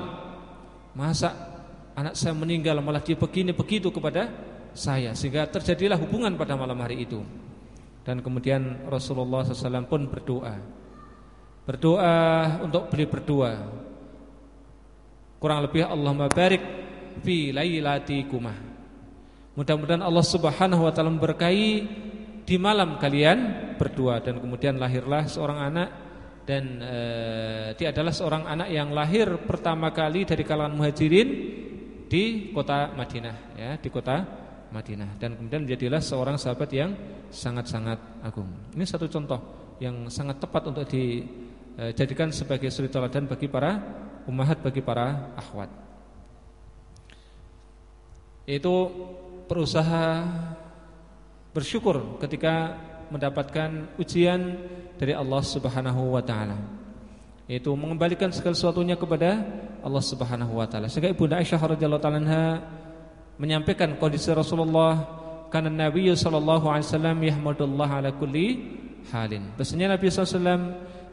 Masa anak saya meninggal malah dia begini begitu kepada saya sehingga terjadilah hubungan pada malam hari itu. Dan kemudian Rasulullah SAW pun berdoa. Berdoa untuk beli berdua Kurang lebih Allahumma barik fi lailatikuma. Mudah-mudahan Allah Subhanahu wa taala memberkahi di malam kalian berdua dan kemudian lahirlah seorang anak dan e, dia adalah seorang anak yang lahir pertama kali dari kalangan muhajirin di kota Madinah ya, di kota Madinah dan kemudian menjadilah seorang sahabat yang sangat-sangat agung. Ini satu contoh yang sangat tepat untuk dijadikan sebagai suri teladan bagi para ummahat bagi para akhwat. Itu berusaha bersyukur ketika mendapatkan ujian dari Allah Subhanahu wa taala. Yaitu mengembalikan segala sesuatunya kepada Allah Subhanahu wa taala. Sehingga Ibunda Aisyah radhiyallahu taala menyampaikan kondisi Rasulullah karena Nabi sallallahu alaihi wasallam yahmadullah ala kulli halin. Bahasanya Nabi sallallahu alaihi wasallam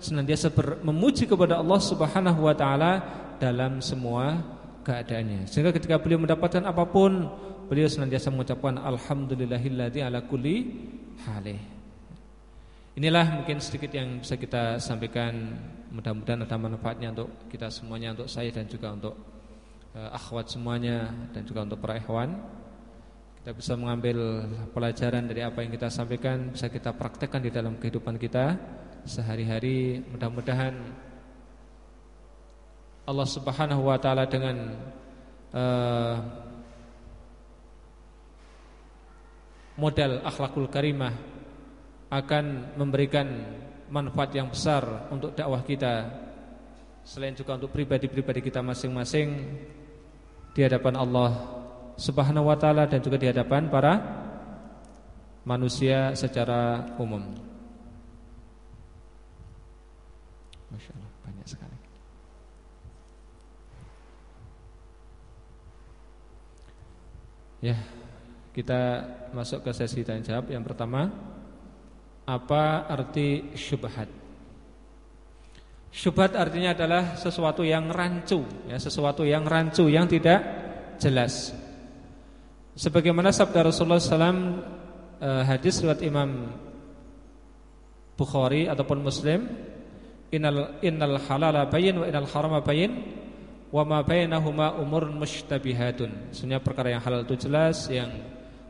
senantiasa memuji kepada Allah Subhanahu wa taala dalam semua keadaannya. Sehingga ketika beliau mendapatkan apa pun, beliau senantiasa mengucapkan alhamdulillahilladzi ala kulli halih. Inilah mungkin sedikit yang bisa kita sampaikan. Mudah-mudahan ada manfaatnya untuk kita semuanya, untuk saya dan juga untuk uh, akhwat semuanya dan juga untuk para ikhwan. Kita bisa mengambil pelajaran dari apa yang kita sampaikan, bisa kita praktekkan di dalam kehidupan kita sehari-hari mudah-mudahan Allah Subhanahu wa taala dengan uh, modal akhlakul karimah akan memberikan manfaat yang besar untuk dakwah kita selain juga untuk pribadi-pribadi kita masing-masing di hadapan Allah Subhanahu wa taala dan juga di hadapan para manusia secara umum. Masya Allah, banyak sekali. Ya, kita masuk ke sesi tanya jawab. Yang pertama, apa arti syubhat? Syubhat artinya adalah sesuatu yang rancu, ya, sesuatu yang rancu yang tidak jelas. Sebagaimana sabda Rasulullah SAW eh, hadis riwayat Imam Bukhari ataupun Muslim, innal innal halala bayin wa innal harama bayin wa ma bainahuma umurun mushtabihatun. Sebenarnya perkara yang halal itu jelas, yang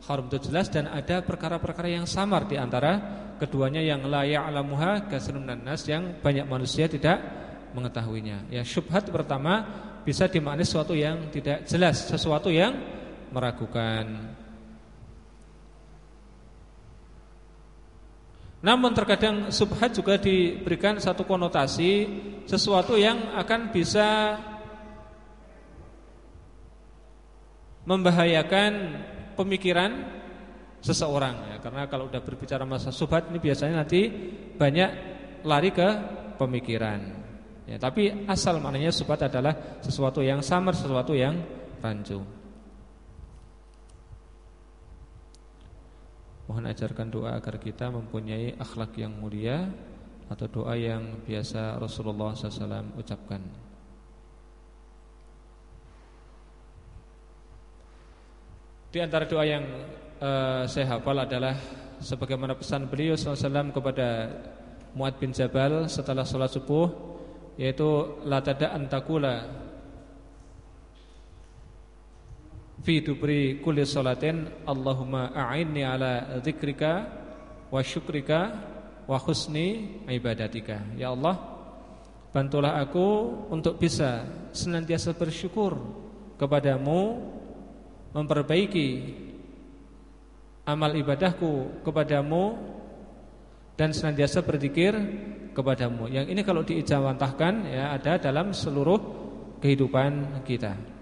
haram itu jelas dan ada perkara-perkara yang samar di antara keduanya yang la ya'lamuha kasrun nas yang banyak manusia tidak mengetahuinya. Ya syubhat pertama bisa dimaknai sesuatu yang tidak jelas, sesuatu yang meragukan. Namun terkadang subhat juga diberikan satu konotasi sesuatu yang akan bisa membahayakan pemikiran seseorang ya. Karena kalau udah berbicara masa subhat ini biasanya nanti banyak lari ke pemikiran. Ya, tapi asal maknanya subhat adalah sesuatu yang samar, sesuatu yang rancu. Mohon ajarkan doa agar kita mempunyai akhlak yang mulia Atau doa yang biasa Rasulullah SAW ucapkan. Di antara doa yang uh, saya hafal adalah Sebagaimana pesan beliau SAW kepada Muad bin Jabal setelah sholat subuh Yaitu La tada antakula fi dubri kulli salatin Allahumma a'inni ala dzikrika wa syukrika wa husni ibadatika. Ya Allah bantulah aku untuk bisa senantiasa bersyukur kepadamu memperbaiki amal ibadahku kepadamu dan senantiasa berzikir kepadamu. Yang ini kalau diijawantahkan ya ada dalam seluruh kehidupan kita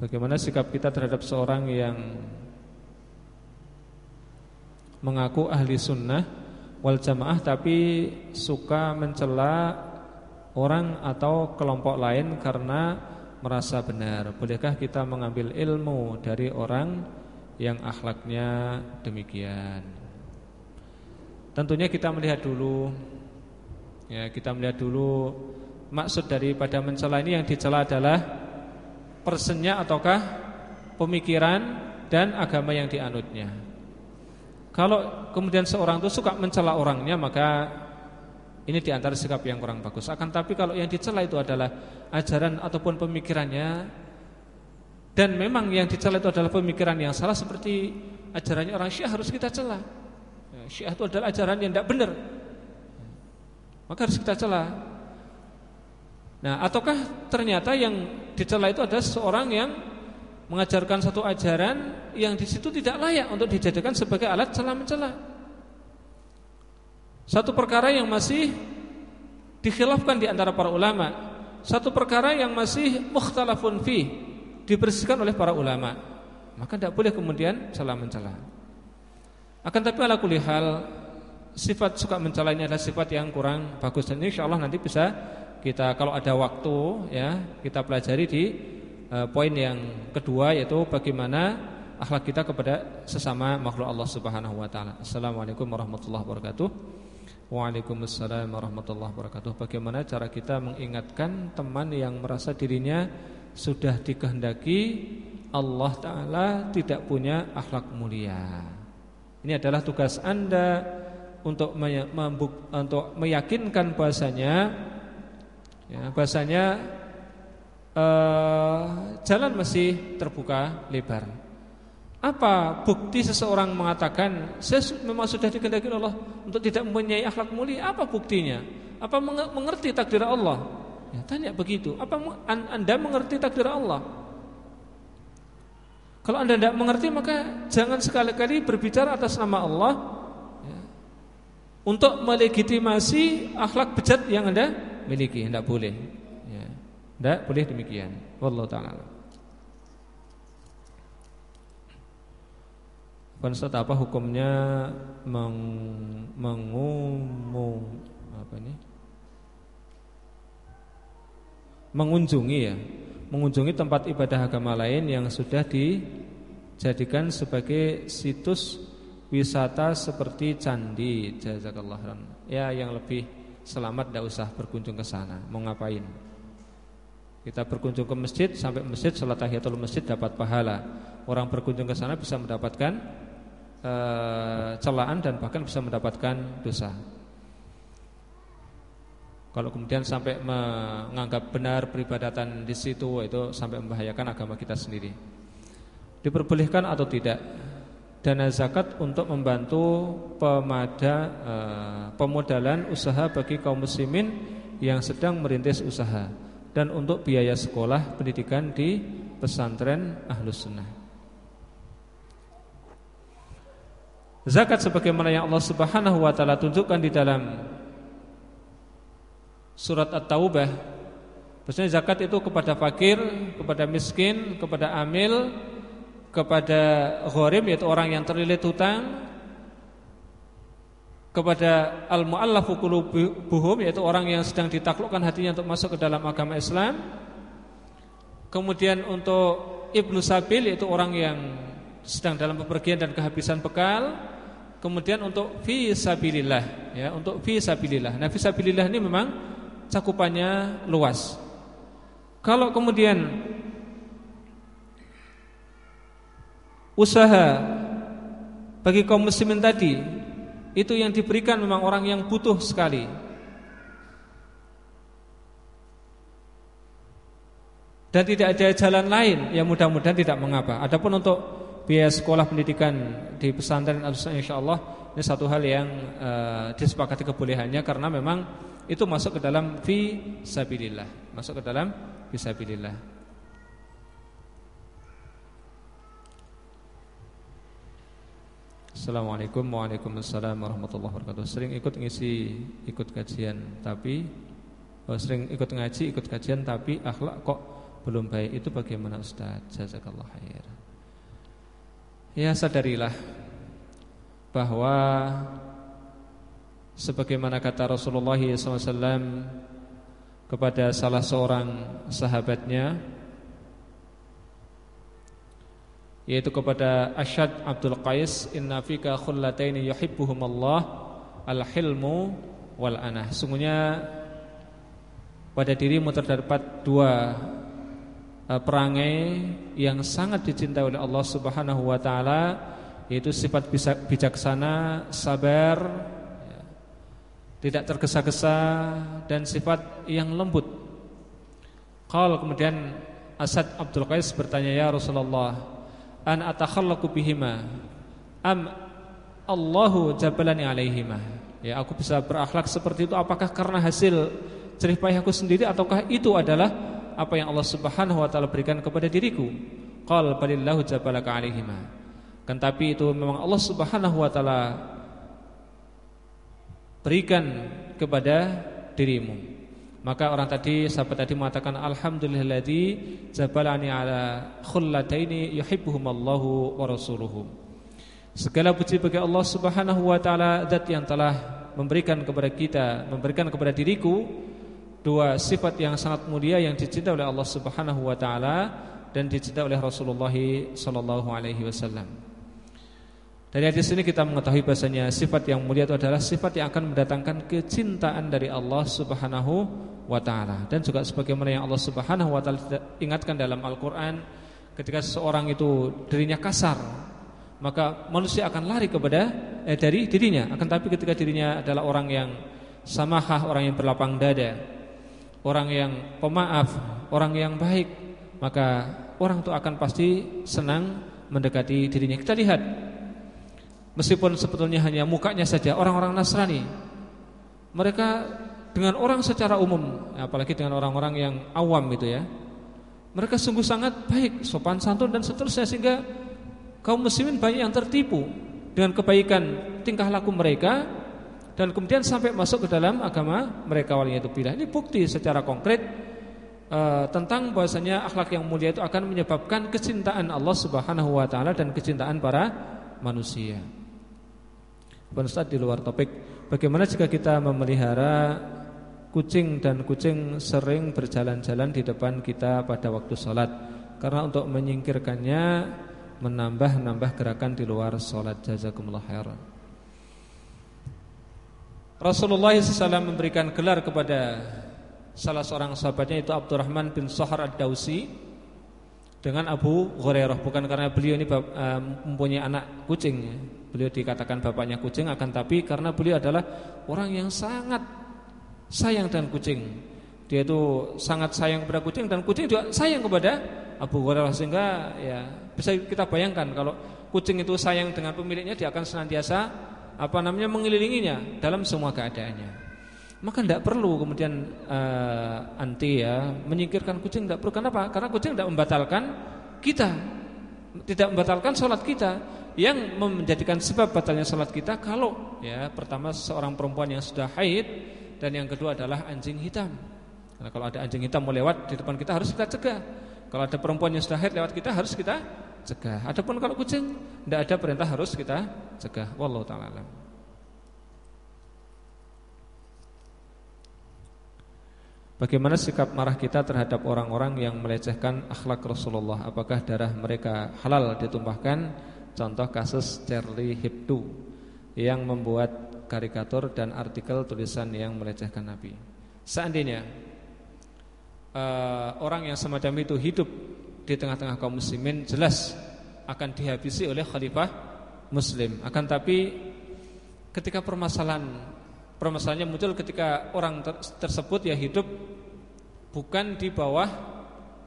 Bagaimana sikap kita terhadap seorang yang mengaku ahli sunnah wal jamaah tapi suka mencela orang atau kelompok lain karena merasa benar. Bolehkah kita mengambil ilmu dari orang yang akhlaknya demikian? Tentunya kita melihat dulu ya, kita melihat dulu maksud daripada mencela ini yang dicela adalah persennya ataukah pemikiran dan agama yang dianutnya. Kalau kemudian seorang itu suka mencela orangnya maka ini di antara sikap yang kurang bagus. Akan tapi kalau yang dicela itu adalah ajaran ataupun pemikirannya dan memang yang dicela itu adalah pemikiran yang salah seperti ajarannya orang Syiah harus kita cela. Ya, Syiah itu adalah ajaran yang tidak benar. Maka harus kita cela. Nah, ataukah ternyata yang dicela itu adalah seorang yang mengajarkan satu ajaran yang di situ tidak layak untuk dijadikan sebagai alat celah mencela. Satu perkara yang masih dikhilafkan di antara para ulama, satu perkara yang masih mukhtalafun fi, dibersihkan oleh para ulama. Maka tidak boleh kemudian celah mencela. Akan tapi ala kulihal sifat suka mencela ini adalah sifat yang kurang bagus dan insyaallah nanti bisa kita kalau ada waktu ya kita pelajari di uh, poin yang kedua yaitu bagaimana akhlak kita kepada sesama makhluk Allah Subhanahu wa taala. Assalamualaikum warahmatullahi wabarakatuh. Waalaikumsalam warahmatullahi wabarakatuh. Bagaimana cara kita mengingatkan teman yang merasa dirinya sudah dikehendaki Allah taala tidak punya akhlak mulia. Ini adalah tugas Anda untuk untuk meyakinkan bahasanya Ya, bahasanya uh, jalan masih terbuka lebar. Apa bukti seseorang mengatakan saya memang sudah dikehendaki Allah untuk tidak mempunyai akhlak mulia? Apa buktinya? Apa mengerti takdir Allah? Ya, tanya begitu. Apa Anda mengerti takdir Allah? Kalau anda tidak mengerti maka jangan sekali-kali berbicara atas nama Allah ya, untuk melegitimasi akhlak bejat yang anda miliki. Tidak boleh. Ya. Tidak boleh demikian. Wallahu taala. Ustaz apa hukumnya meng, mengumum apa ini? Mengunjungi ya mengunjungi tempat ibadah agama lain yang sudah dijadikan sebagai situs wisata seperti candi jazakallah ya yang lebih selamat tidak usah berkunjung ke sana. Mau ngapain? Kita berkunjung ke masjid sampai masjid salat tahiyatul masjid dapat pahala. Orang berkunjung ke sana bisa mendapatkan uh, celaan dan bahkan bisa mendapatkan dosa. Kalau kemudian sampai menganggap benar peribadatan di situ itu sampai membahayakan agama kita sendiri. Diperbolehkan atau tidak dana zakat untuk membantu pemada eh, pemodalan usaha bagi kaum muslimin yang sedang merintis usaha dan untuk biaya sekolah pendidikan di pesantren Ahlus Sunnah. Zakat sebagaimana yang Allah Subhanahu wa taala tunjukkan di dalam surat At-Taubah Maksudnya zakat itu kepada fakir, kepada miskin, kepada amil, kepada gharim yaitu orang yang terlilit hutang, kepada al-mu'allafu qulubuhum yaitu orang yang sedang ditaklukkan hatinya untuk masuk ke dalam agama Islam. Kemudian untuk ibnu sabil yaitu orang yang sedang dalam bepergian dan kehabisan bekal. Kemudian untuk fi sabilillah ya, untuk fi sabilillah. Nah, fi sabilillah ini memang cakupannya luas. Kalau kemudian usaha bagi kaum muslimin tadi itu yang diberikan memang orang yang butuh sekali. Dan tidak ada jalan lain yang mudah-mudahan tidak mengapa. Adapun untuk biaya sekolah pendidikan di pesantren insyaallah ini satu hal yang uh, disepakati kebolehannya karena memang itu masuk ke dalam fi sabilillah, masuk ke dalam fi Assalamualaikum Waalaikumsalam warahmatullahi wabarakatuh. Sering ikut ngisi Ikut kajian Tapi oh, Sering ikut ngaji Ikut kajian Tapi akhlak kok belum baik. Itu bagaimana Ustaz? Jazakallah khair. Ya sadarilah Bahwa sebagaimana kata Rasulullah SAW kepada salah seorang sahabatnya yaitu kepada Asyad Abdul Qais inna fika khullataini yuhibbuhumallah al-hilmu wal anah sungguhnya pada dirimu terdapat dua uh, perangai yang sangat dicintai oleh Allah Subhanahu wa taala yaitu sifat bijaksana, sabar tidak tergesa-gesa dan sifat yang lembut. Qal kemudian Asad Abdul Qais bertanya ya Rasulullah, an atakhallaqu bihima am Allahu jabalani alaihima? Ya, aku bisa berakhlak seperti itu apakah karena hasil jerih payahku sendiri ataukah itu adalah apa yang Allah Subhanahu wa taala berikan kepada diriku? Qal balillahu jabalaka alaihima. Kan tapi itu memang Allah Subhanahu wa taala berikan kepada dirimu. Maka orang tadi sahabat tadi mengatakan alhamdulillahilladzi jabalani ala khullataini yuhibbuhumallahu wa rasuluhu. Segala puji bagi Allah Subhanahu wa taala zat yang telah memberikan kepada kita, memberikan kepada diriku dua sifat yang sangat mulia yang dicintai oleh Allah Subhanahu wa taala dan dicintai oleh Rasulullah sallallahu alaihi wasallam. Dari hadis ini kita mengetahui bahasanya sifat yang mulia itu adalah sifat yang akan mendatangkan kecintaan dari Allah Subhanahu wa taala. Dan juga sebagaimana yang Allah Subhanahu wa taala ingatkan dalam Al-Qur'an ketika seseorang itu dirinya kasar, maka manusia akan lari kepada eh, dari dirinya. Akan tapi ketika dirinya adalah orang yang samahah, orang yang berlapang dada, orang yang pemaaf, orang yang baik, maka orang itu akan pasti senang mendekati dirinya. Kita lihat Meskipun sebetulnya hanya mukanya saja orang-orang Nasrani Mereka dengan orang secara umum Apalagi dengan orang-orang yang awam itu ya Mereka sungguh sangat baik, sopan santun dan seterusnya sehingga kaum muslimin banyak yang tertipu dengan kebaikan tingkah laku mereka dan kemudian sampai masuk ke dalam agama mereka walinya itu bidah. Ini bukti secara konkret uh, tentang bahwasanya akhlak yang mulia itu akan menyebabkan kecintaan Allah Subhanahu wa taala dan kecintaan para manusia. Ustaz di luar topik, bagaimana jika kita memelihara kucing dan kucing sering berjalan-jalan di depan kita pada waktu sholat? Karena untuk menyingkirkannya menambah-nambah gerakan di luar sholat. Jazakumullah khairan. Rasulullah SAW memberikan gelar kepada salah seorang sahabatnya itu Abdurrahman bin Sohar ad-Dausi dengan Abu Hurairah bukan karena beliau ini uh, mempunyai anak kucing beliau dikatakan bapaknya kucing akan tapi karena beliau adalah orang yang sangat sayang dengan kucing. Dia itu sangat sayang kepada kucing dan kucing juga sayang kepada Abu Hurairah sehingga ya bisa kita bayangkan kalau kucing itu sayang dengan pemiliknya dia akan senantiasa apa namanya mengelilinginya dalam semua keadaannya. Maka tidak perlu kemudian uh, anti ya menyingkirkan kucing tidak perlu kenapa? Karena kucing tidak membatalkan kita, tidak membatalkan sholat kita. Yang menjadikan sebab batalnya sholat kita kalau ya pertama seorang perempuan yang sudah haid dan yang kedua adalah anjing hitam. Karena kalau ada anjing hitam mau lewat di depan kita harus kita cegah. Kalau ada perempuan yang sudah haid lewat kita harus kita cegah. Adapun kalau kucing tidak ada perintah harus kita cegah. Wallahu taala Bagaimana sikap marah kita terhadap orang-orang yang melecehkan akhlak Rasulullah? Apakah darah mereka halal ditumpahkan? Contoh kasus Charlie Hebdo yang membuat karikatur dan artikel tulisan yang melecehkan Nabi. Seandainya uh, orang yang semacam itu hidup di tengah-tengah kaum muslimin jelas akan dihabisi oleh khalifah muslim. Akan tapi ketika permasalahan permasalahannya muncul ketika orang ter tersebut ya hidup bukan di bawah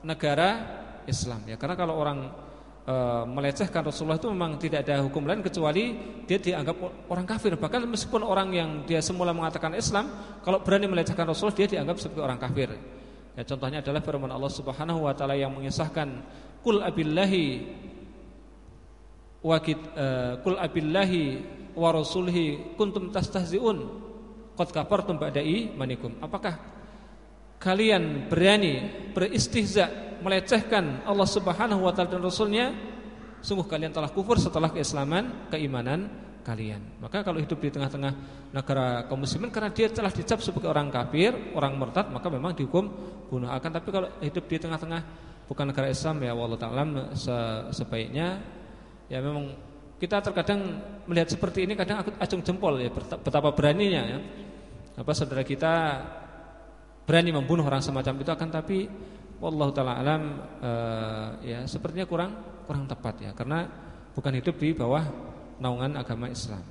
negara Islam ya. Karena kalau orang e, melecehkan Rasulullah itu memang tidak ada hukum lain kecuali dia dianggap orang kafir. Bahkan meskipun orang yang dia semula mengatakan Islam, kalau berani melecehkan Rasulullah dia dianggap sebagai orang kafir. Ya, contohnya adalah firman Allah Subhanahu wa taala yang mengisahkan kul abillahi wa kul abillahi wa rasulihi kuntum tastahziun qad kafartum ba'da imanikum. Apakah kalian berani beristihza melecehkan Allah Subhanahu wa taala dan rasulnya? Sungguh kalian telah kufur setelah keislaman keimanan kalian. Maka kalau hidup di tengah-tengah negara kaum muslimin karena dia telah dicap sebagai orang kafir orang murtad maka memang dihukum bunuh akan. Tapi kalau hidup di tengah-tengah bukan negara Islam ya wallahu taala sebaiknya ya memang kita terkadang melihat seperti ini kadang acung jempol ya betapa beraninya ya apa saudara kita berani membunuh orang semacam itu akan tapi wallahu taala alam uh, ya sepertinya kurang kurang tepat ya karena bukan hidup di bawah naungan agama Islam.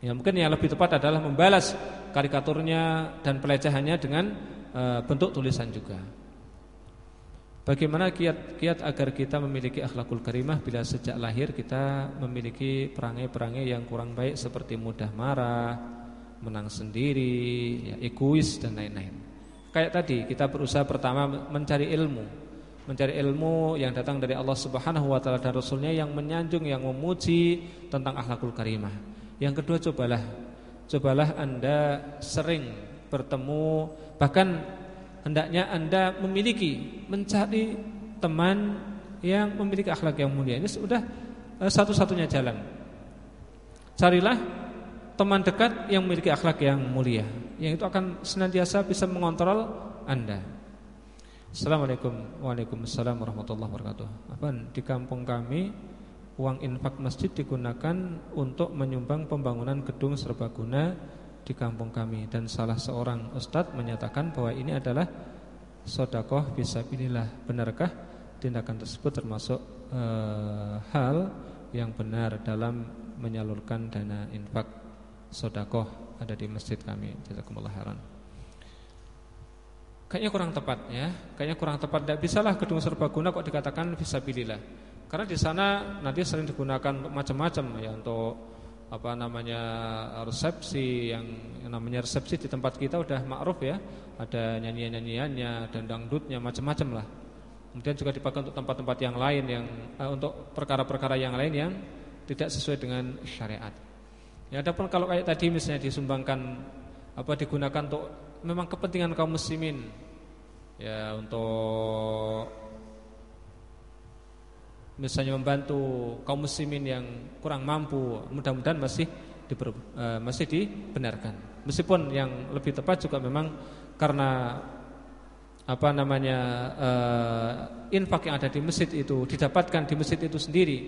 Ya mungkin yang lebih tepat adalah membalas karikaturnya dan pelecehannya dengan uh, bentuk tulisan juga. Bagaimana kiat-kiat agar kita memiliki akhlakul karimah bila sejak lahir kita memiliki perangai-perangai yang kurang baik seperti mudah marah, menang sendiri, ya, egois dan lain-lain. Kayak tadi kita berusaha pertama mencari ilmu. Mencari ilmu yang datang dari Allah subhanahu wa ta'ala dan Rasulnya Yang menyanjung, yang memuji tentang akhlakul karimah. Yang kedua cobalah. Cobalah anda sering bertemu Bahkan hendaknya anda memiliki Mencari teman yang memiliki akhlak yang mulia Ini sudah eh, satu-satunya jalan Carilah teman dekat yang memiliki akhlak yang mulia yang itu akan senantiasa bisa mengontrol Anda. Assalamualaikum Waalaikumsalam warahmatullahi wabarakatuh. Apa di kampung kami uang infak masjid digunakan untuk menyumbang pembangunan gedung serbaguna di kampung kami dan salah seorang ustadz menyatakan bahwa ini adalah sodakoh bisa pilihlah benarkah tindakan tersebut termasuk e, hal yang benar dalam menyalurkan dana infak sodakoh ada di masjid kami. Jazakumullah khairan. Kayaknya kurang tepat ya. Kayaknya kurang tepat. Tidak bisalah gedung serbaguna kok dikatakan bisa pilihlah. Karena di sana nanti sering digunakan macam-macam ya untuk apa namanya resepsi yang, namanya resepsi di tempat kita udah ma'ruf ya. Ada nyanyian-nyanyiannya dan dangdutnya macam-macam lah. Kemudian juga dipakai untuk tempat-tempat yang lain yang uh, untuk perkara-perkara yang lain yang tidak sesuai dengan syariat. Ya adapun kalau kayak tadi misalnya disumbangkan apa digunakan untuk memang kepentingan kaum muslimin. Ya untuk misalnya membantu kaum muslimin yang kurang mampu, mudah-mudahan masih diper, uh, masih dibenarkan. Meskipun yang lebih tepat juga memang karena apa namanya uh, infak yang ada di masjid itu didapatkan di masjid itu sendiri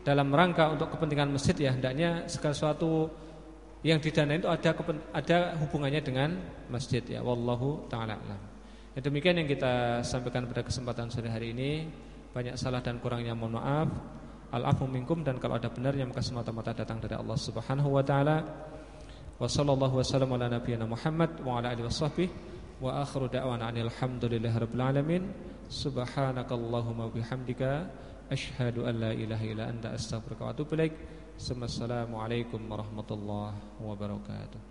dalam rangka untuk kepentingan masjid ya hendaknya segala sesuatu yang didanai itu ada ada hubungannya dengan masjid ya wallahu taala alam. Ya, demikian yang kita sampaikan pada kesempatan sore hari ini banyak salah dan kurangnya mohon maaf. Al-afu minkum dan kalau ada benarnya maka semata-mata datang dari Allah Subhanahu wa taala. Wa sallallahu wasallam ala nabiyyina Muhammad wa ala alihi washabbihi wa akhiru da'wana alhamdulillahirabbil alamin. Subhanakallahumma bihamdika asyhadu an la ilaha illa anta astaghfiruka wa atubu ilaik. Warahmatullahi wabarakatuh